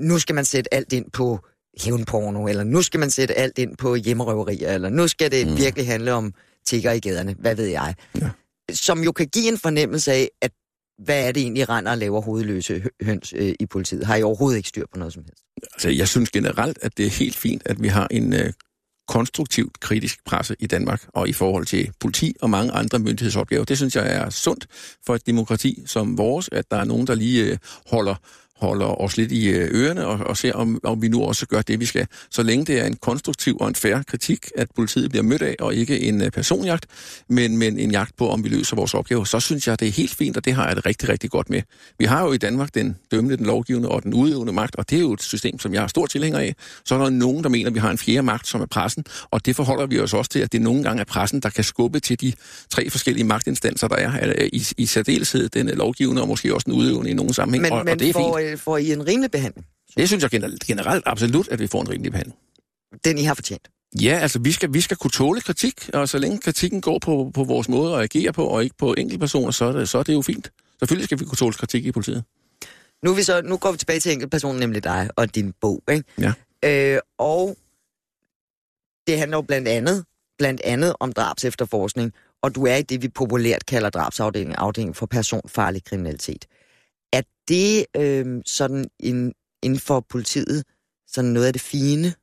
nu skal man sætte alt ind på hævnporno, eller nu skal man sætte alt ind på hjemmerøverier, eller nu skal det Mm. virkelig handle om tigger i gaderne, hvad ved jeg. Ja. Som jo kan give en fornemmelse af, at hvad er det egentlig, render og laver hovedløse hø- høns øh, i politiet? Har I overhovedet ikke styr på noget som helst? Altså, jeg synes generelt, at det er helt fint, at vi har en øh, konstruktivt kritisk presse i Danmark, og i forhold til politi og mange andre myndighedsopgaver. Det synes jeg er sundt for et demokrati som vores, at der er nogen, der lige øh, holder holder os lidt i øh, ørerne og, og ser, om, om vi nu også gør det, vi skal. Så længe det er en konstruktiv og en færre kritik, at politiet bliver mødt af, og ikke en øh, personjagt, men, men en jagt på, om vi løser vores opgave, så synes jeg, det er helt fint, og det har jeg det rigtig, rigtig godt med. Vi har jo i Danmark den dømmende, den lovgivende og den udøvende magt, og det er jo et system, som jeg er stor tilhænger af. Så er der nogen, der mener, at vi har en fjerde magt, som er pressen, og det forholder vi os også til, at det nogle gange er pressen, der kan skubbe til de tre forskellige magtinstanser, der er, i, i særdeleshed den lovgivende og måske også den udøvende i nogle sammenhæng, Men, og, men og det er fint. Øh, får I en rimelig behandling? Det synes jeg generelt, absolut, at vi får en rimelig behandling. Den I har fortjent. Ja, altså vi skal, vi skal kunne tåle kritik, og så længe kritikken går på, på vores måde at agere på, og ikke på enkeltpersoner, så er, det, så er det jo fint. Selvfølgelig skal vi kunne tåle kritik i politiet. Nu, vi så, nu går vi tilbage til enkeltpersonen, nemlig dig og din bog. Ikke? Ja. Øh, og det handler jo blandt andet, blandt andet om drabs efterforskning, og du er i det, vi populært kalder drabsafdelingen, afdelingen for personfarlig kriminalitet. Det øh, sådan en, inden for politiet sådan noget af det fine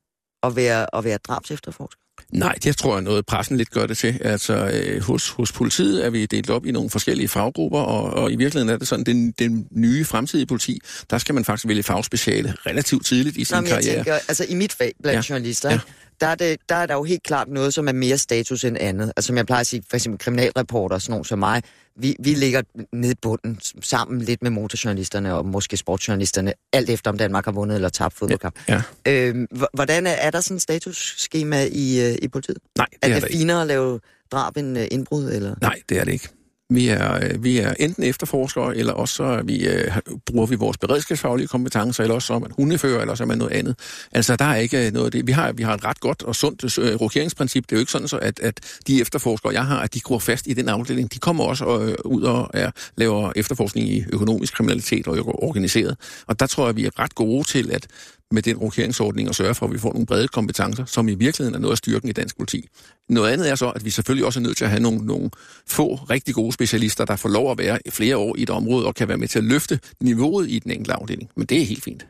at være, at være drabs efterforsker? Nej, det tror jeg noget, pressen lidt gør det til. Altså, øh, hos, hos politiet er vi delt op i nogle forskellige faggrupper, og, og i virkeligheden er det sådan, den, den nye fremtidige politi, der skal man faktisk vælge fagspeciale relativt tidligt i sin Nå, karriere. tænker, altså i mit fag blandt Ja. journalister, Ja. Ja. der, er det, der er der jo helt klart noget, som er mere status end andet. Altså som jeg plejer at sige, for eksempel kriminalreporter, sådan nogen som mig, vi, vi ligger nede i bunden sammen lidt med motorjournalisterne og måske sportsjournalisterne, alt efter om Danmark har vundet eller tabt fodboldkamp. Ja. Øhm, h- hvordan er, er der sådan et statusskema i, øh, i politiet? Nej, Er det er det der ikke. finere at lave drab end øh, indbrud? Eller? Nej, det er det ikke. Vi er, øh, vi er enten efterforskere, eller også så vi, øh, bruger vi vores beredskabsfaglige kompetencer, eller også så er man hundefører, eller så er man noget andet. Altså, der er ikke øh, noget af det. Vi har, vi har et ret godt og sundt øh, øh, rokeringsprincip. Det er jo ikke sådan, så at, at de efterforskere, jeg har, at de går fast i den afdeling. De kommer også øh, ud og er, laver efterforskning i økonomisk kriminalitet og organiseret. Og der tror jeg, vi er ret gode til at med den rokeringsordning og sørge for, at vi får nogle brede kompetencer, som i virkeligheden er noget af styrken i dansk politi. Noget andet er så, at vi selvfølgelig også er nødt til at have nogle, nogle få rigtig gode specialister, der får lov at være i flere år i et område og kan være med til at løfte niveauet i den enkelte afdeling. Men det er helt fint.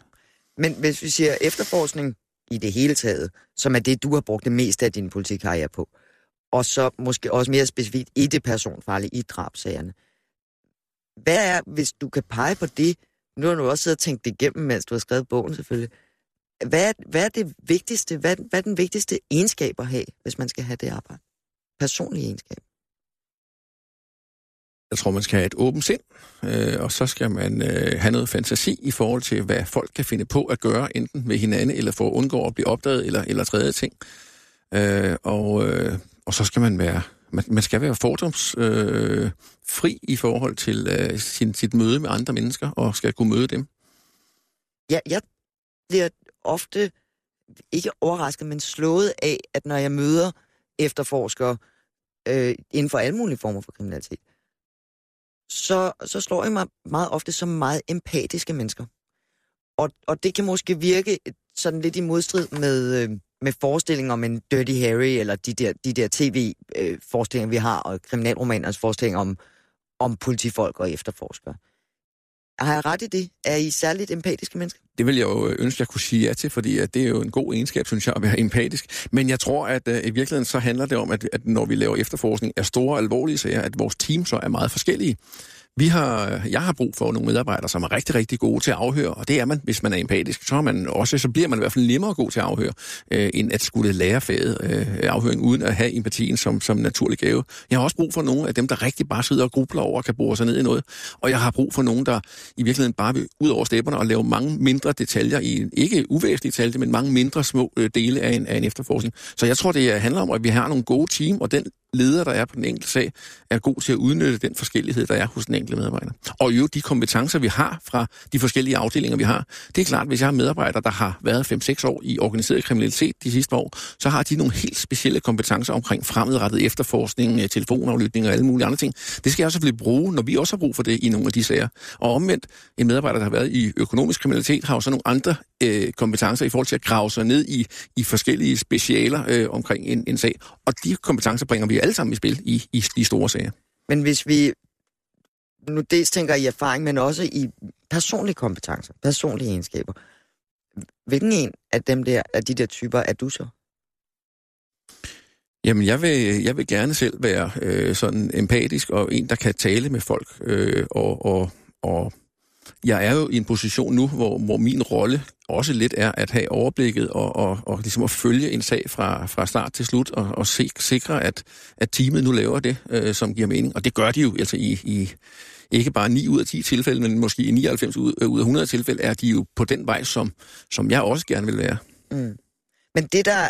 Men hvis vi siger efterforskning i det hele taget, som er det, du har brugt det meste af din politikarriere på, og så måske også mere specifikt i det personfarlige i drabsagerne. Hvad er, hvis du kan pege på det, nu har du også siddet og tænkt det igennem, mens du har skrevet bogen selvfølgelig, hvad hvad er det vigtigste, hvad, hvad er den vigtigste egenskab at have, hvis man skal have det arbejde? Personlige egenskab. Jeg tror, man skal have et åbent sind, øh, og så skal man øh, have noget fantasi i forhold til, hvad folk kan finde på at gøre, enten med hinanden, eller for at undgå at blive opdaget, eller, eller tredje ting. Øh, og, øh, og så skal man være, man, man skal være fordomsfri øh, fri i forhold til øh, sin, sit møde med andre mennesker, og skal kunne møde dem. Jeg, jeg bliver ofte ikke overrasket, men slået af, at når jeg møder efterforskere øh, inden for alle mulige former for kriminalitet, så, så slår jeg mig meget ofte som meget empatiske mennesker. Og, og det kan måske virke sådan lidt i modstrid med, øh, med forestillingen om en Dirty Harry, eller de der, de der tv-forestillinger, øh, vi har, og kriminalromanernes forestillinger om, om politifolk og efterforskere. Har jeg ret i det? Er I særligt empatiske mennesker? Det vil jeg jo ønske, jeg kunne sige ja til, fordi at det er jo en god egenskab, synes jeg, at være empatisk. Men jeg tror, at uh, i virkeligheden så handler det om, at, at når vi laver efterforskning af store alvorlige sager, at vores team så er meget forskellige. Vi har, jeg har brug for nogle medarbejdere, som er rigtig, rigtig gode til at afhøre, og det er man, hvis man er empatisk. Så, er man også, så bliver man i hvert fald nemmere god til at afhøre, øh, end at skulle lære faget øh, afhøring, uden at have empatien som, som naturlig gave. Jeg har også brug for nogle af dem, der rigtig bare sidder og grubler over og kan bore sig ned i noget. Og jeg har brug for nogen, der i virkeligheden bare vil ud over stepperne og lave mange mindre detaljer i, ikke uvæsentlige detaljer, men mange mindre små øh, dele af en, af en efterforskning. Så jeg tror, det handler om, at vi har nogle gode team, og den leder, der er på den enkelte sag, er god til at udnytte den forskellighed, der er hos den enkelte medarbejder. Og jo, de kompetencer, vi har fra de forskellige afdelinger, vi har, det er klart, hvis jeg har medarbejdere, der har været 5-6 år i organiseret kriminalitet de sidste år, så har de nogle helt specielle kompetencer omkring fremadrettet efterforskning, øh, telefonaflytning og alle mulige andre ting. Det skal jeg selvfølgelig bruge, når vi også har brug for det i nogle af de sager. Og omvendt, en medarbejder, der har været i økonomisk kriminalitet, har jo så nogle andre øh, kompetencer i forhold til at grave sig ned i, i forskellige specialer øh, omkring en, en sag. Og de kompetencer bringer vi alle sammen i spil i, i de store sager. Men hvis vi nu dels tænker i erfaring, men også i personlige kompetencer, personlige egenskaber, hvilken en af dem der, af de der typer er du så? Jamen, jeg vil, jeg vil gerne selv være øh, sådan empatisk og en, der kan tale med folk. Øh, og, og, og jeg er jo i en position nu, hvor, hvor min rolle også lidt er at have overblikket og, og, og ligesom at følge en sag fra, fra start til slut og, og se, sikre, at, at teamet nu laver det, øh, som giver mening. Og det gør de jo altså i, i ikke bare 9 ud af 10 tilfælde, men måske i 99 ud, øh, ud af 100 tilfælde, er de jo på den vej, som, som jeg også gerne vil være. Mm. Men det, der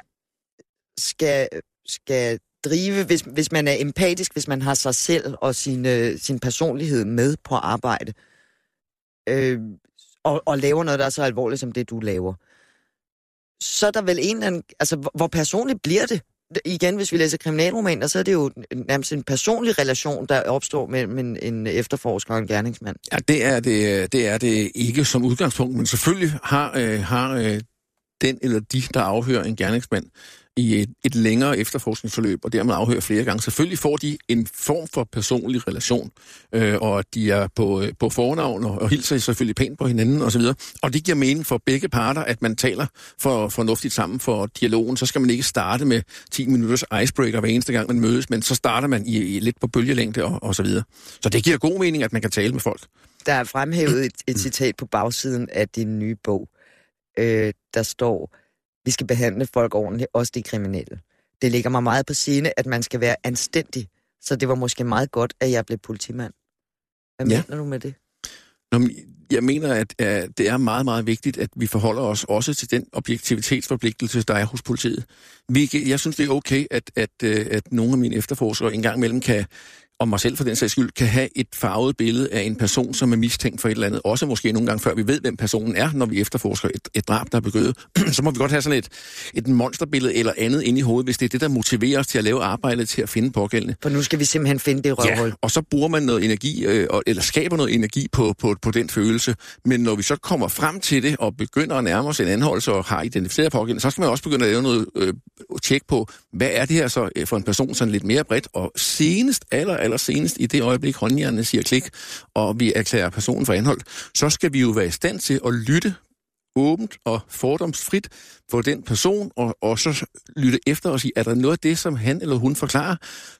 skal, skal drive, hvis, hvis man er empatisk, hvis man har sig selv og sin, øh, sin personlighed med på arbejde, øh, øh, og, og laver noget, der er så alvorligt som det, du laver, så er der vel en eller anden... Altså, hvor- hvor personligt bliver det? Igen, hvis vi læser kriminalromaner, så er det jo nærmest en personlig relation, der opstår mellem en, en efterforsker og en gerningsmand. Ja, det er det, det er det ikke som udgangspunkt, men selvfølgelig har, øh, har øh, den eller de, der afhører en gerningsmand i et, et længere efterforskningsforløb, og dermed afhører flere gange. Selvfølgelig får de en form for personlig relation, øh, og de er på, øh, på fornavn og, og hilser selvfølgelig pænt på hinanden osv. Og det giver mening for begge parter, at man taler for fornuftigt sammen for dialogen. Så skal man ikke starte med 10 minutters icebreaker hver eneste gang, man mødes, men så starter man i, i lidt på bølgelængde og, og så videre. Så det giver god mening, at man kan tale med folk. Der er fremhævet et, et citat på bagsiden af din nye bog. Øh, der står, vi skal behandle folk ordentligt, også de kriminelle. Det ligger mig meget på sine, at man skal være anstændig. Så det var måske meget godt, at jeg blev politimand. Hvad Ja. mener du med det? Nå, jeg mener, at, at det er meget, meget vigtigt, at vi forholder os også til den objektivitetsforpligtelse, der er hos politiet. Vi, jeg synes, det er okay, at, at, øh, at nogle af mine efterforskere en gang imellem kan, og mig selv for den sags skyld, kan have et farvet billede af en person, som er mistænkt for et eller andet. Også måske nogle gange før vi ved, hvem personen er, når vi efterforsker et, et drab, der er begået. så må vi godt have sådan et, et monsterbillede eller andet inde i hovedet, hvis det er det, der motiverer os til at lave arbejdet til at finde pågældende. For nu skal vi simpelthen finde det røvhul. Ja, og så bruger man noget energi, øh, eller skaber noget energi på, på, på den følelse. Men når vi så kommer frem til det, og begynder at nærme os en anholdelse, og har identificeret pågældende, så skal man også begynde at lave noget øh, tjek på, hvad er det her så øh, for en person sådan lidt mere bredt, og senest, aller, allersenest i det øjeblik, håndhjernene siger klik, og vi erklærer personen for anholdt, så skal vi jo være i stand til at lytte åbent og fordomsfrit for den person, og, og så lytte efter og sige, er der noget af det, som han eller hun forklarer,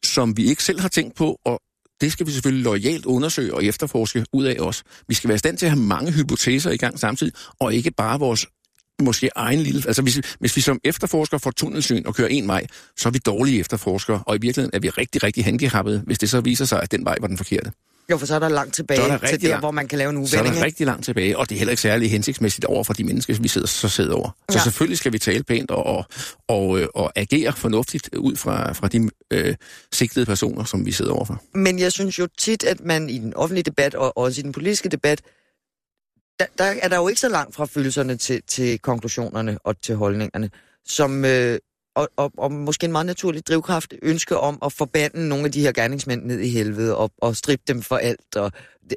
som vi ikke selv har tænkt på, og det skal vi selvfølgelig lojalt undersøge og efterforske ud af os. Vi skal være i stand til at have mange hypoteser i gang samtidig, og ikke bare vores måske egen lille... Altså hvis, hvis vi som efterforsker får tunnelsyn og kører en vej, så er vi dårlige efterforskere, og i virkeligheden er vi rigtig, rigtig handicappede, hvis det så viser sig, at den vej var den forkerte. Jo, for så er der langt tilbage Så er der til der, hvor man kan lave en Så er uvending. der ikke? rigtig langt tilbage, og det er heller ikke særlig hensigtsmæssigt over for de mennesker, vi sidder, så sidder over. Så Ja. ja. selvfølgelig skal vi tale pænt og, og, og, øh, og agere fornuftigt ud fra, fra de øh, sigtede personer, som vi sidder overfor. Men jeg synes jo tit, at man i den offentlige debat, og også i den politiske debat, der, der er der jo ikke så langt fra følelserne til, til konklusionerne og til holdningerne, som, øh, og, og, og måske en meget naturlig drivkraft, ønske om at forbande nogle af de her gerningsmænd ned i helvede og, og strippe dem for alt. Og de,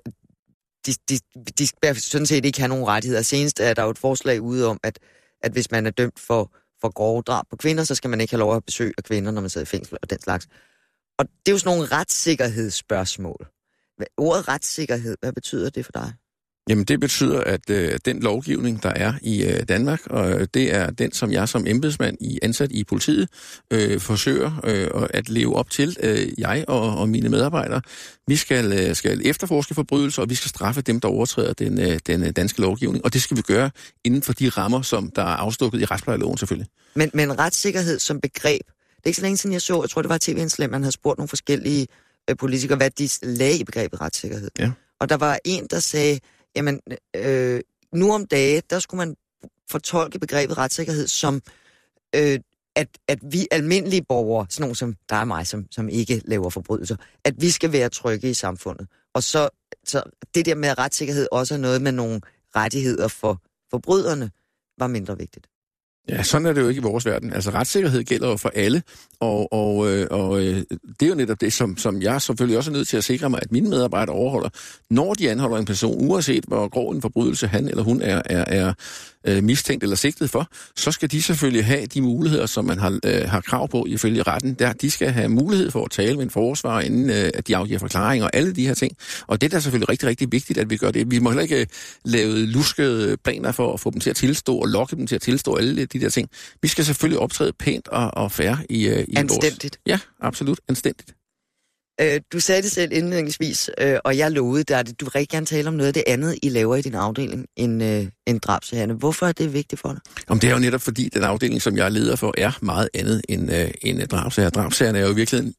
de, de, de skal sådan set ikke have nogen rettigheder. Senest er der jo et forslag ude om, at, at hvis man er dømt for, for grove drab på kvinder, så skal man ikke have lov at besøge af kvinder, når man sidder i fængsel og den slags. Og det er jo sådan nogle retssikkerhedsspørgsmål. Hvad- Ordet retssikkerhed, hvad betyder det for dig? Jamen det betyder, at øh, den lovgivning, der er i øh, Danmark, og øh, det er den, som jeg som embedsmand i ansat i politiet øh, forsøger øh, at leve op til, øh, jeg og, og mine medarbejdere. Vi skal, øh, skal efterforske forbrydelser, og vi skal straffe dem, der overtræder den, øh, den øh, danske lovgivning. Og det skal vi gøre inden for de rammer, som der er afstukket i retsplejeloven selvfølgelig. Men, men retssikkerhed som begreb, det er ikke så længe siden jeg så, jeg tror det var tv-indslag, man havde spurgt nogle forskellige øh, politikere, hvad de lagde i begrebet retssikkerhed. Ja. Og der var en, der sagde, jamen øh, nu om dage, der skulle man fortolke begrebet retssikkerhed som, øh, at, at vi almindelige borgere, sådan nogle som der er mig, som, som ikke laver forbrydelser, at vi skal være trygge i samfundet. Og så, så det der med retssikkerhed også er noget med nogle rettigheder for forbryderne, var mindre vigtigt. Ja, sådan er det jo ikke i vores verden. Altså retssikkerhed gælder jo for alle, og, og, øh, og øh, det er jo netop det, som, som jeg selvfølgelig også er nødt til at sikre mig, at mine medarbejdere overholder. Når de anholder en person, uanset hvor grov en forbrydelse han eller hun er, er, er øh, mistænkt eller sigtet for, så skal de selvfølgelig have de muligheder, som man har, øh, har krav på ifølge retten. Der, de skal have mulighed for at tale med en forsvarer, inden øh, at de afgiver forklaringer og alle de her ting. Og det er da selvfølgelig rigtig, rigtig vigtigt, at vi gør det. Vi må heller ikke øh, lave luskede planer for at få dem til at tilstå og lokke dem til at tilstå alle de der ting. Vi skal selvfølgelig optræde pænt og, og fair i, øh, i Anstændigt. Vores... Ja, absolut. Anstændigt. Øh, du sagde det selv indledningsvis, øh, og jeg lovede dig, at du vil rigtig gerne tale om noget af det andet, I laver i din afdeling, end, øh, end drabsagerne. Hvorfor er det vigtigt for dig? Om det er jo netop fordi, den afdeling, som jeg er leder for, er meget andet end, øh, end drabsager. Drabsagerne er jo i virkeligheden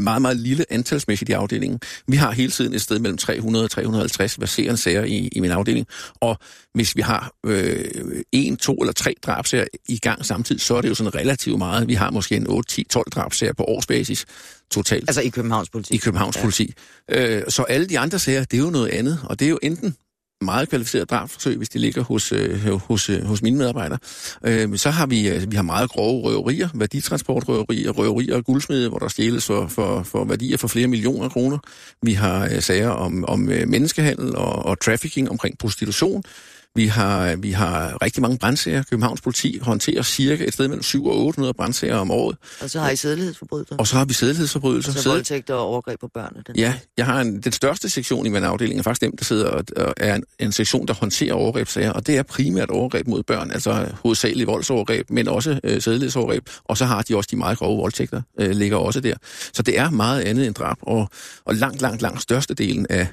meget, meget lille antalsmæssigt i afdelingen. Vi har hele tiden et sted mellem 300 og 350 verserende sager i, i min afdeling. Og hvis vi har øh, en, to eller tre drabsager i gang samtidig, så er det jo sådan relativt meget. Vi har måske en 8, 10, 12 drabsager på årsbasis totalt. Altså i Københavns politi? I Københavns ja. politi. Øh, så alle de andre sager, det er jo noget andet. Og det er jo enten meget kvalificeret drabsforsøg, hvis de ligger hos, øh, hos, øh, hos mine medarbejdere. Øh, så har vi, øh, vi har meget grove røverier, værditransportrøverier, røverier og guldsmede, hvor der stjæles for, for, for værdier for flere millioner kroner. Vi har øh, sager om, om øh, menneskehandel og, og trafficking omkring prostitution. Vi har, vi har rigtig mange brandsager. Københavns politi håndterer cirka et sted mellem 7 og 800 brandsager om året. Og så har I sædelighedsforbrydelser? Og så har vi sædelighedsforbrydelser. Altså voldtægter og overgreb på børn? Den ja, jeg har en, den største sektion i min afdeling er faktisk dem, der sidder og, og er en, en sektion, der håndterer overgrebssager. Og det er primært overgreb mod børn, altså hovedsageligt voldsovergreb, men også øh, sædelighedsovergreb. Og så har de også de meget grove voldtægter, øh, ligger også der. Så det er meget andet end drab. Og, og langt, langt, langt størstedelen af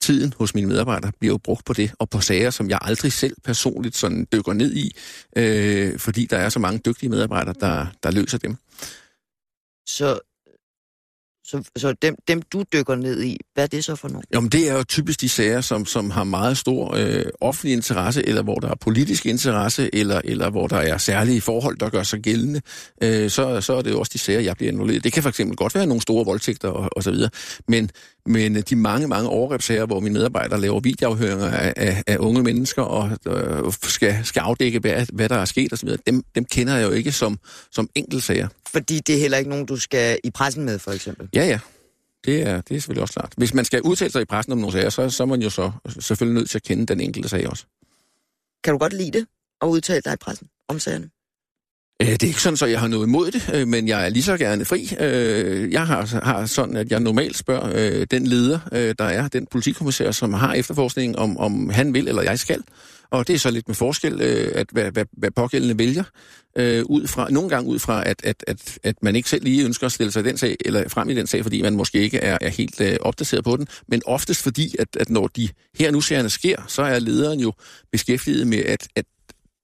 tiden hos mine medarbejdere bliver jo brugt på det, og på sager, som jeg aldrig selv personligt sådan dykker ned i, øh, fordi der er så mange dygtige medarbejdere, der, der løser dem. Så, så, så dem, dem, du dykker ned i, hvad er det så for nogle? Jamen, det er jo typisk de sager, som, som har meget stor øh, offentlig interesse, eller hvor der er politisk interesse, eller, eller hvor der er særlige forhold, der gør sig gældende. Øh, så, så er det jo også de sager, jeg bliver involveret. Det kan for eksempel godt være nogle store voldtægter og, og så videre, men men de mange, mange overgrebssager, hvor mine medarbejdere laver videoafhøringer af, af, af unge mennesker og øh, skal, skal afdække, hvad, hvad der er sket osv., dem, dem kender jeg jo ikke som, som enkeltsager. Fordi det er heller ikke nogen, du skal i pressen med, for eksempel? Ja, ja. Det er, det er selvfølgelig også klart. Hvis man skal udtale sig i pressen om nogle sager, så, så er man jo så selvfølgelig nødt til at kende den enkelte sag også. Kan du godt lide det, at udtale dig i pressen om sagerne? Øh, det er ikke sådan, at jeg har noget imod det, øh, men jeg er lige så gerne fri. Øh, jeg har, har sådan, at jeg normalt spørger den leder, der er, den politikommissær, som har efterforskningen, om, om han vil eller jeg skal. Og det er så lidt med forskel, at hvad, hvad, hvad pågældende vælger. ud fra, nogle gange ud fra, at, at, at, at man ikke selv lige ønsker at stille sig i den sag, eller frem i den sag, fordi man måske ikke er, er helt øh, opdateret på den, men oftest fordi, at, at når de her nu sagerne sker, så er lederen jo beskæftiget med at, at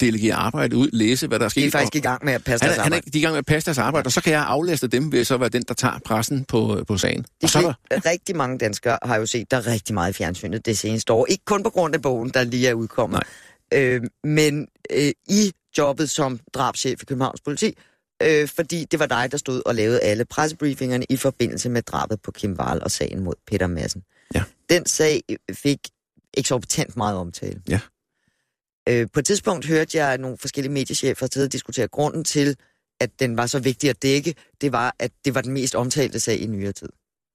delegere arbejde ud, læse, hvad der er sket. De er faktisk i gang med at passe han, deres arbejde. Han er, de er i gang med at passe deres arbejde, og så kan jeg aflaste dem ved så være den, der tager pressen på, på sagen. Og så der... Rigtig mange danskere har jo set der rigtig meget i fjernsynet det seneste år. Ikke kun på grund af bogen, der lige er udkommet. Nej. Øh, men øh, i jobbet som drabschef i Københavns politi, øh, fordi det var dig, der stod og lavede alle pressebriefingerne i forbindelse med drabet på Kim Wahl og sagen mod Peter Madsen. Ja. Den sag fik eksorbitant meget omtale. Ja. Øh, på et tidspunkt hørte jeg nogle forskellige mediechefer til at diskutere grunden til, at den var så vigtig at dække. Det var, at det var den mest omtalte sag i nyere tid.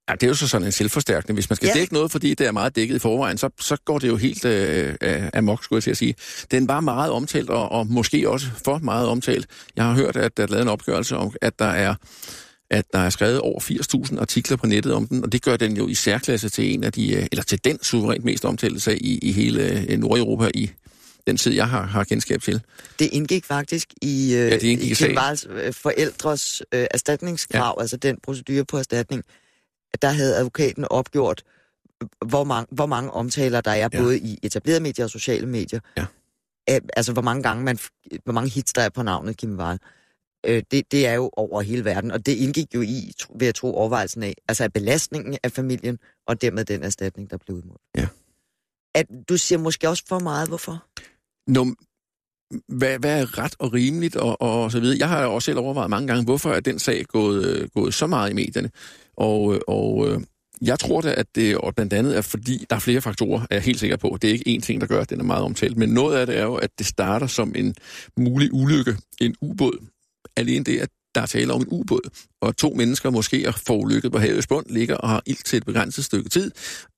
Ja, det er jo så sådan en selvforstærkning. Hvis man skal ja. dække noget, fordi det er meget dækket i forvejen, så, så går det jo helt øh, amok, skulle jeg til at sige. Den var meget omtalt, og, og måske også for meget omtalt. Jeg har hørt, at der er lavet en opgørelse om, at der er at der er skrevet over 80.000 artikler på nettet om den, og det gør den jo i særklasse til en af de, øh, eller til den suverænt mest omtalte sag i, i hele øh, Nordeuropa i den tid, jeg har, har kendskab til. Det indgik faktisk i, øh, ja, det indgik i Kim øh, forældres øh, erstatningskrav, ja. altså den procedure på erstatning. Der havde advokaten opgjort, hvor mange, hvor mange omtaler der er, ja. både i etablerede medier og sociale medier. Ja. Altså, hvor mange gange man, hvor mange hits der er på navnet Kim Wall. Øh, det, det er jo over hele verden, og det indgik jo i, ved at tro, overvejelsen af, altså af belastningen af familien, og dermed den erstatning, der blev udmålt. Ja. At du siger måske også for meget, hvorfor? Num, hvad, hvad er ret og rimeligt og, og så videre. Jeg har også selv overvejet mange gange, hvorfor er den sag gået, øh, gået så meget i medierne. Og, øh, og øh, jeg tror da, at det og blandt andet er fordi, der er flere faktorer, er jeg helt sikker på. Det er ikke én ting, der gør, at den er meget omtalt. Men noget af det er jo, at det starter som en mulig ulykke, en ubåd. Alene det, at der er tale om en ubåd, og to mennesker måske er forulykket på havets bund, ligger og har ild til et begrænset stykke tid,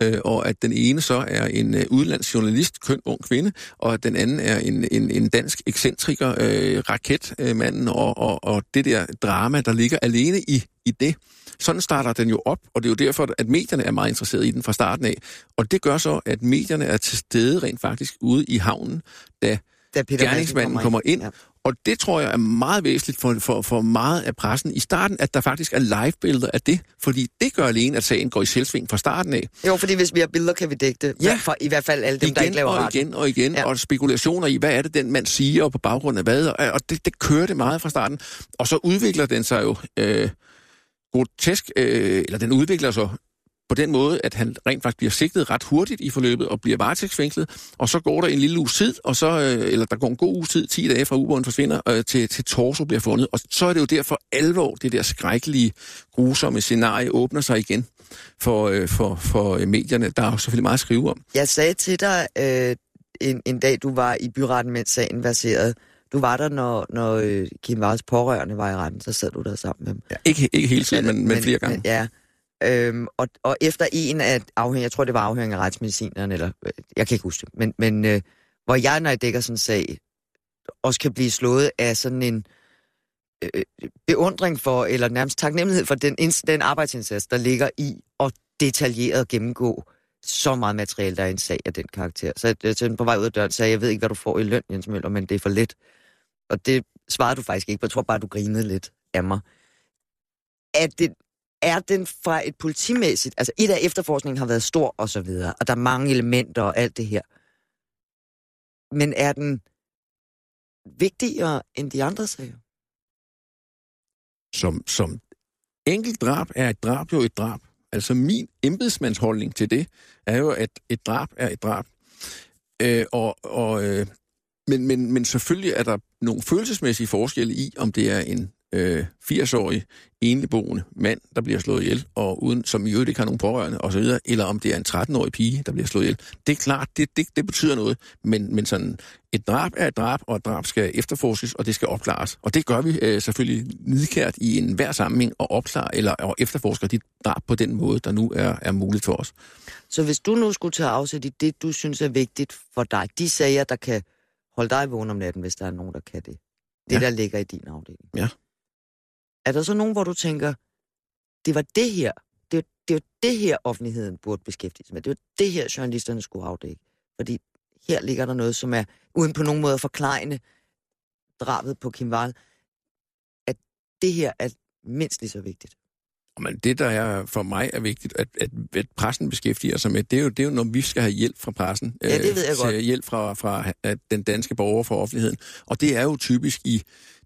øh, og at den ene så er en øh, udlandsjournalist, køn ung kvinde, og at den anden er en, en, en dansk ekscentriker, øh, raketmanden, og, og, og det der drama, der ligger alene i, i det. Sådan starter den jo op, og det er jo derfor, at medierne er meget interesserede i den fra starten af. Og det gør så, at medierne er til stede rent faktisk ude i havnen, da da Peter gerningsmanden kommer ind, kommer ind ja. Og det tror jeg er meget væsentligt for, for, for meget af pressen i starten, at der faktisk er live-billeder af det, fordi det gør alene, at sagen går i selvsving fra starten af. Jo, fordi hvis vi har billeder, kan vi dække det. Ja. For, I hvert fald alle dem, igen der ikke laver og radio. igen og igen, ja. og spekulationer i, hvad er det, den mand siger, og på baggrund af hvad, og, og det, det kører det meget fra starten. Og så udvikler den sig jo øh, grotesk, øh, eller den udvikler sig på den måde, at han rent faktisk bliver sigtet ret hurtigt i forløbet og bliver varetægtsfængslet, og så går der en lille uges tid, og så, øh, eller der går en god uges tid, 10 dage fra ubåden forsvinder, øh, til, til Torso bliver fundet, og så er det jo derfor alvor, det der skrækkelige, grusomme scenarie åbner sig igen for, øh, for, for medierne. Der er jo selvfølgelig meget at skrive om. Jeg sagde til dig øh, en, en dag, du var i byretten, mens sagen verserede. Du var der, når, når Kim Vars pårørende var i retten, så sad du der sammen med dem. Ja, ikke, ikke hele tiden, men, men flere gange. Men, ja. Øhm, og, og efter en af afhæng, jeg tror det var afhængig af retsmedicineren, eller øh, jeg kan ikke huske det, men, men øh, hvor jeg, når jeg dækker sådan en sag, også kan blive slået af sådan en øh, øh beundring for, eller nærmest taknemmelighed for den, ins- den arbejdsindsats, der ligger i at detaljeret gennemgå så meget materiale, der er i en sag af den karakter. Så jeg tænkte på vej ud af døren, sagde, jeg ved ikke, hvad du får i løn, Jens Møller, men det er for lidt. Og det svarede du faktisk ikke på. Jeg tror bare, du grinede lidt af mig. Er, det, er den fra et politimæssigt... Altså, et af efterforskningen har været stor og så videre, og der er mange elementer og alt det her. Men er den vigtigere end de andre sager? som, som enkelt drab er et drab jo et drab. Altså min embedsmandsholdning til det er jo, at et drab er et drab. Øh, og, og, øh, men, men, men selvfølgelig er der nogle følelsesmæssige forskelle i, om det er en øh, 80-årig enligboende mand, der bliver slået ihjel, og uden, som i øvrigt ikke har nogen pårørende osv., eller om det er en 13-årig pige, der bliver slået ihjel. Det er klart, det, det, det betyder noget, men, men sådan, et drab er et drab, og et drab skal efterforskes, og det skal opklares. Og det gør vi øh, selvfølgelig nidkært i enhver sammenhæng, og opklare eller og efterforsker de drab på den måde, der nu er, er muligt for os. Så hvis du nu skulle tage afsæt i det, du synes er vigtigt for dig, de sager, der kan holde dig vågen om natten, hvis der er nogen, der kan det. Det, Ja. der ligger i din afdeling. Ja. Er der så nogen, hvor du tænker, det var det her, det det jo det her, offentligheden burde beskæftige sig med. Det jo det her, journalisterne skulle afdække. Fordi her ligger der noget, som er, uden på nogen måde forklejne drabet på Kim Wall, at det her er mindst lige så vigtigt. Men det, der er for mig er vigtigt, at, at, at pressen beskæftiger sig med, det er, jo, det er jo, når vi skal have hjælp fra pressen. Ja, det ved jeg til godt. Hjælp fra, fra at den danske borger fra offentligheden. Og det er jo typisk i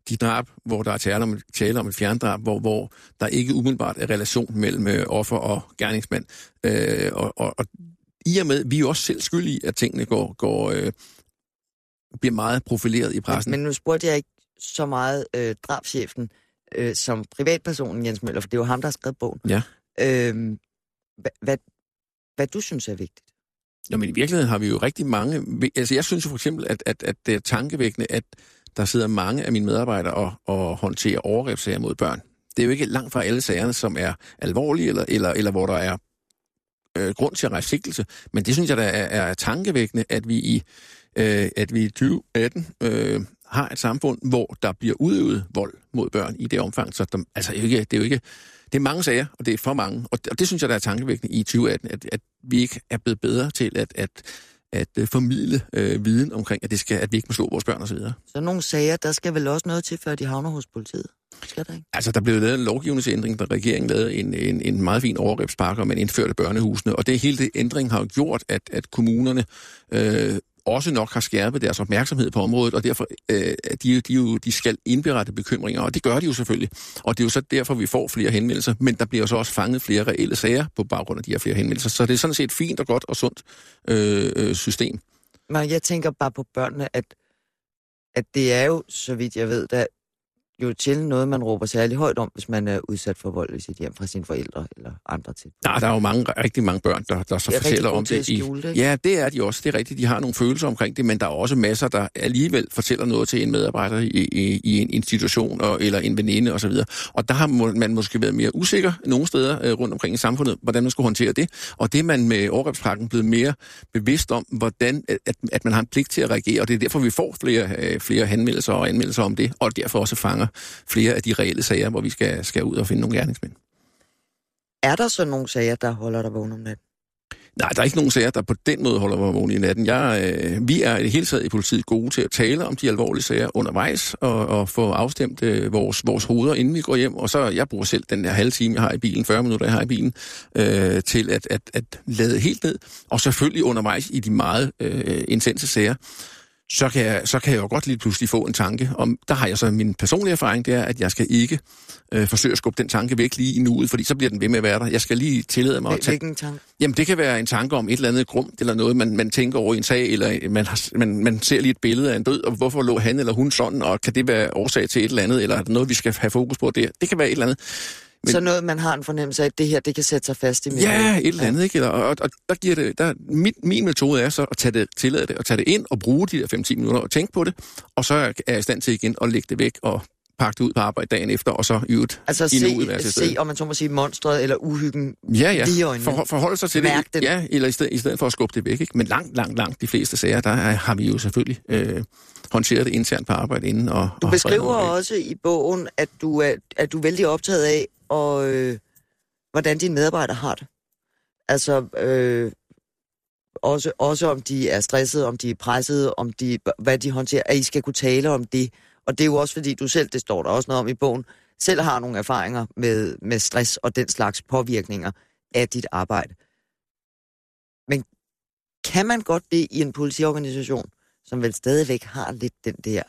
de drab, hvor der er tale om, tale om et fjerndrab, hvor, hvor der ikke umiddelbart er relation mellem øh, offer og gerningsmand. Øh, og, og, og i og med, vi er jo også selv skyldige, at tingene går, går, øh, bliver meget profileret i pressen. Men, men nu spurgte jeg ikke så meget øh, drabschefen øh, som privatpersonen Jens Møller, for det er jo ham, der har skrevet bogen. Ja. Øhm, hvad, hvad, hvad du synes er vigtigt? Nå, men i virkeligheden har vi jo rigtig mange... Altså, jeg synes jo for eksempel, at, at, at det er tankevækkende, at der sidder mange af mine medarbejdere og, og håndterer overgrebssager mod børn. Det er jo ikke langt fra alle sagerne, som er alvorlige, eller, eller, eller hvor der er øh, grund til at rejse sigtelse. Men det synes jeg, der er, er tankevækkende, at vi i, øh, at vi i 2018 øh, har et samfund, hvor der bliver udøvet vold mod børn i det omfang. Så der, altså, det er jo ikke, det er jo ikke det er mange sager, og det er for mange. Og det, og det synes jeg, der er tankevækkende i 2018, at, at vi ikke er blevet bedre til at, at, at øh, formidle øh, viden omkring, at, det skal, at vi ikke må slå vores børn osv. Så nogle sager, der skal vel også noget til, før de havner hos politiet? Skal der ikke? Altså, der blev lavet en lovgivningsændring, da regeringen lavede en, en, en meget fin overgrebspakke, og man indførte børnehusene. Og det hele det ændring har jo gjort, at, at kommunerne øh, også nok har skærpet deres opmærksomhed på området, og derfor øh, de, de, jo, de skal indberette bekymringer, og det gør de jo selvfølgelig. Og det er jo så derfor, vi får flere henvendelser, men der bliver jo så også fanget flere reelle sager på baggrund af de her flere henvendelser. Så det er sådan set fint og godt og sundt øh, øh, system. Men jeg tænker bare på børnene, at, at det er jo, så vidt jeg ved, der jo til noget, man råber særlig højt om, hvis man er udsat for vold i sit hjem fra sine forældre eller andre til. Der, der er jo mange, rigtig mange børn, der, der så Det er fortæller om det. skjule det, ja, det er de også. Det er rigtigt. De har nogle følelser omkring det, men der er også masser, der alligevel fortæller noget til en medarbejder i, i, i en institution og, eller en veninde osv. Og, og der har man måske været mere usikker nogle steder øh, rundt omkring i samfundet, hvordan man skulle håndtere det. Og det er man med overgrebspakken blevet mere bevidst om, hvordan at, at man har en pligt til at reagere. Og det er derfor, vi får flere, øh, flere henvendelser og anmeldelser om det, og derfor også fanger flere af de reelle sager, hvor vi skal, skal ud og finde nogle gerningsmænd. Er der så nogle sager, der holder dig vågen om natten? Nej, der er ikke nogen sager, der på den måde holder mig vågen i natten. Jeg, øh, vi er i det hele taget i politiet gode til at tale om de alvorlige sager undervejs, og, og få afstemt øh, vores, vores hoveder, inden vi går hjem. Og så, jeg bruger selv den der halve time, jeg har i bilen, 40 minutter, jeg har i bilen, øh, til at, at, at lade helt ned. Og selvfølgelig undervejs i de meget øh, intense sager så kan, jeg, så kan jeg jo godt lige pludselig få en tanke om, der har jeg så min personlige erfaring, det er, at jeg skal ikke øh, forsøge at skubbe den tanke væk lige i nuet, fordi så bliver den ved med at være der. Jeg skal lige tillade mig at tage... Hvilken tanke? Jamen, det kan være en tanke om et eller andet grum, eller noget, man, man tænker over i en sag, eller man, har, man, man ser lige et billede af en død, og hvorfor lå han eller hun sådan, og kan det være årsag til et eller andet, eller er det noget, vi skal have fokus på der? Det kan være et eller andet. Men... Så noget, man har en fornemmelse af, at det her, det kan sætte sig fast i mit Ja, et eller andet, ikke? Og, og, og der giver det, der, mit, min metode er så at tage det, tillade det, og tage det ind og bruge de der 5-10 minutter og tænke på det, og så er jeg i stand til igen at lægge det væk og pakke det ud på arbejde dagen efter, og så i øvrigt Altså se, til se, stede. om man så må sige, monstret eller uhyggen Ja, ja. lige øjnene. For, forholde sig til Mærk det. den. Ja, eller i stedet, i stedet for at skubbe det væk. Ikke? Men langt, langt, langt de fleste sager, der er, har vi jo selvfølgelig øh, håndteret det internt på arbejde inden. Og, Du og beskriver det. også i bogen, at du er, at du er vældig optaget af, og, øh, hvordan dine medarbejdere har det. Altså, øh, også, også om de er stressede, om de er pressede, om de, hvad de håndterer, at I skal kunne tale om det. Og det er jo også fordi, du selv, det står der også noget om i bogen, selv har nogle erfaringer med, med stress og den slags påvirkninger af dit arbejde. Men kan man godt det i en politiorganisation, som vel stadigvæk har lidt den der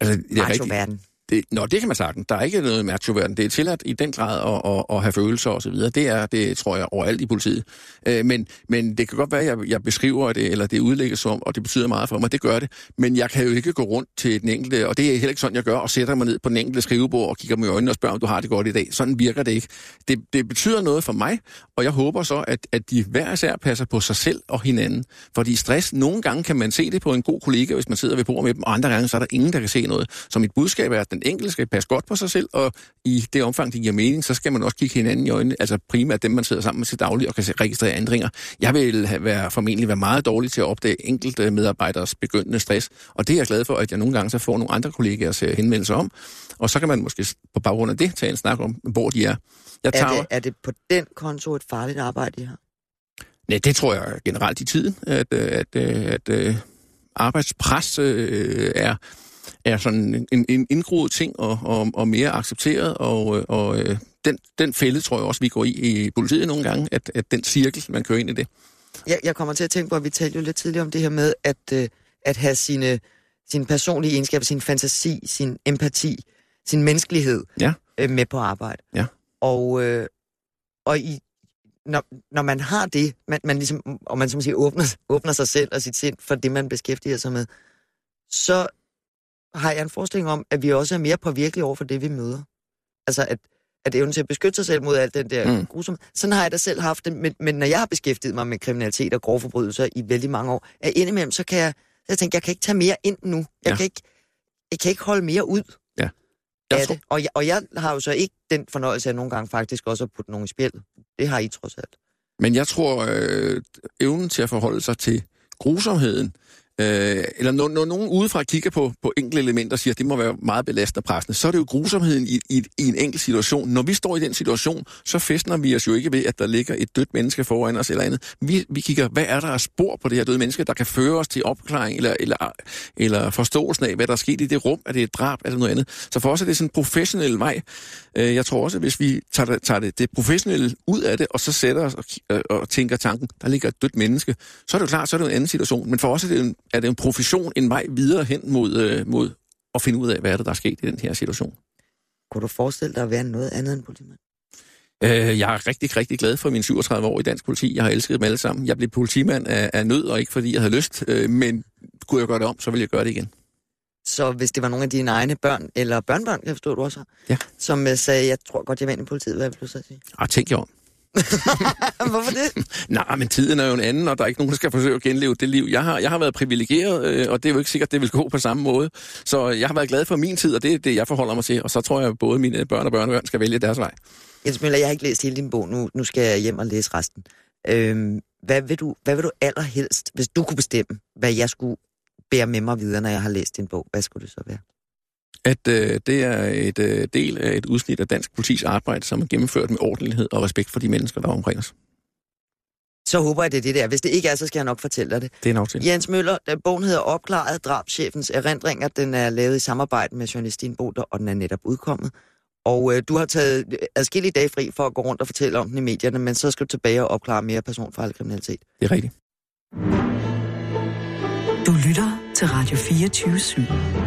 Altså, det er rigtigt. Det, nå, det kan man sagtens. Der er ikke noget macho -verden. Det er tilladt i den grad at, at, at have følelser og så videre. Det er, det tror jeg, overalt i politiet. Øh, men, men det kan godt være, at jeg, jeg beskriver det, eller det udlægges som, og det betyder meget for mig. Det gør det. Men jeg kan jo ikke gå rundt til den enkelte, og det er heller ikke sådan, jeg gør, og sætter mig ned på den enkelte skrivebord og kigger mig i øjnene og spørger, om du har det godt i dag. Sådan virker det ikke. Det, det betyder noget for mig, og jeg håber så, at, at de hver især passer på sig selv og hinanden. Fordi stress, nogle gange kan man se det på en god kollega, hvis man sidder ved bordet med dem, og andre gange så er der ingen, der kan se noget. Så mit budskab er, at den enkelte skal passe godt på sig selv, og i det omfang, det giver mening, så skal man også kigge hinanden i øjnene, altså primært dem, man sidder sammen med til daglig og kan registrere ændringer. Jeg vil være, formentlig være meget dårlig til at opdage enkelte medarbejderes begyndende stress, og det er jeg glad for, at jeg nogle gange så får nogle andre kollegaers øh, henvendelser om, og så kan man måske på baggrund af det tage en snak om, hvor de er. Jeg Er tager, det, er det på den konto et farligt arbejde, I har? Nej, det tror jeg generelt i tiden, at, øh, at, at, at, at arbejdspres øh, er, er sådan en, en indgroet ting og, og, og mere accepteret, og, og øh, den, den fælde tror jeg også, vi går i i politiet nogle gange, at, at den cirkel, man kører ind i det. Jeg, jeg kommer til at tænke på, at vi talte jo lidt tidligere om det her med, at, øh, at have sine, sine personlige egenskaber, sin fantasi, sin empati, sin menneskelighed Ja. øh, med på arbejde. Ja. Og, øh, og i, når, når man har det, man, man ligesom, og man som siger, åbner, åbner sig selv og sit sind for det, man beskæftiger sig med, så har jeg en forestilling om, at vi også er mere påvirkelige over for det, vi møder. Altså, at, at evnen til at beskytte sig selv mod alt den der Mm. mm. grusom. Sådan har jeg da selv haft det, men, men når jeg har beskæftiget mig med kriminalitet og grove forbrydelser i vældig mange år, er indimellem, så kan jeg, jeg tænker, jeg kan ikke tage mere ind nu. Jeg, Ja. kan, ikke, jeg kan ikke holde mere ud Jeg af tror- det. Og jeg, og jeg har jo så ikke den fornøjelse af nogle gange faktisk også at putte nogen i spil. Det har I trods alt. Men jeg tror, øh, evnen til at forholde sig til grusomheden, øh, eller når, når nogen udefra kigger på, på enkelte elementer og siger, at det må være meget belastende og pressende, så er det jo grusomheden i, i, i en enkelt situation. Når vi står i den situation, så festner vi os jo ikke ved, at der ligger et dødt menneske foran os eller andet. Vi, vi kigger, hvad er der af spor på det her døde menneske, der kan føre os til opklaring eller, eller, eller forståelsen af, hvad der er sket i det rum. Er det et drab eller noget andet? Så for os er det sådan en professionel vej. Øh, Jeg tror også, at hvis vi tager det, tager det, det professionelle ud af det, og så sætter os og, og tænker tanken, der ligger et dødt menneske, så er det jo klart, så er det en anden situation. Men for os er det, en, er det en profession, en vej videre hen mod, øh, mod at finde ud af, hvad er det, der er sket i den her situation. Kunne du forestille dig at være noget andet end politimand? Øh, Jeg er rigtig, rigtig glad for mine 37 år i dansk politi. Jeg har elsket dem alle sammen. Jeg blev politimand af, af nød, og ikke fordi jeg havde lyst. Øh, Men kunne jeg gøre det om, så ville jeg gøre det igen. Så hvis det var nogle af dine egne børn, eller børnebørn, kan jeg forstå, du også har, Ja. som uh, sagde, jeg tror godt, jeg vil ind i politiet, hvad vil du så sige? Ah, tænk jer om. Hvorfor det? Nej, men tiden er jo en anden, og der er ikke nogen, der skal forsøge at genleve det liv. Jeg har, jeg har været privilegeret, øh, og det er jo ikke sikkert, det vil gå på samme måde. Så jeg har været glad for min tid, og det er det, jeg forholder mig til. Og så tror jeg, at både mine børn og børnebørn skal vælge deres vej. Jens Møller, jeg har ikke læst hele din bog, nu, nu skal jeg hjem og læse resten. Øhm, hvad, vil du, hvad vil du allerhelst, hvis du kunne bestemme, hvad jeg skulle bære med mig videre, når jeg har læst din bog? Hvad skulle det så være? At øh, det er et øh, del af et udsnit af dansk politis arbejde, som er gennemført med ordentlighed og respekt for de mennesker, der er omkring os. Så håber jeg, det er det der. Hvis det ikke er, så skal jeg nok fortælle dig det. Det er en aftale. Jens Møller, den bogen hedder Opklaret drabschefens erindringer. Den er lavet i samarbejde med journalist Stine Bolter, og den er netop udkommet. Og øh, du har taget adskillige dage fri for at gå rundt og fortælle om den i medierne, men så skal du tilbage og opklare mere personfarlig kriminalitet. Det er rigtigt. Du lytter til Radio 24 /7.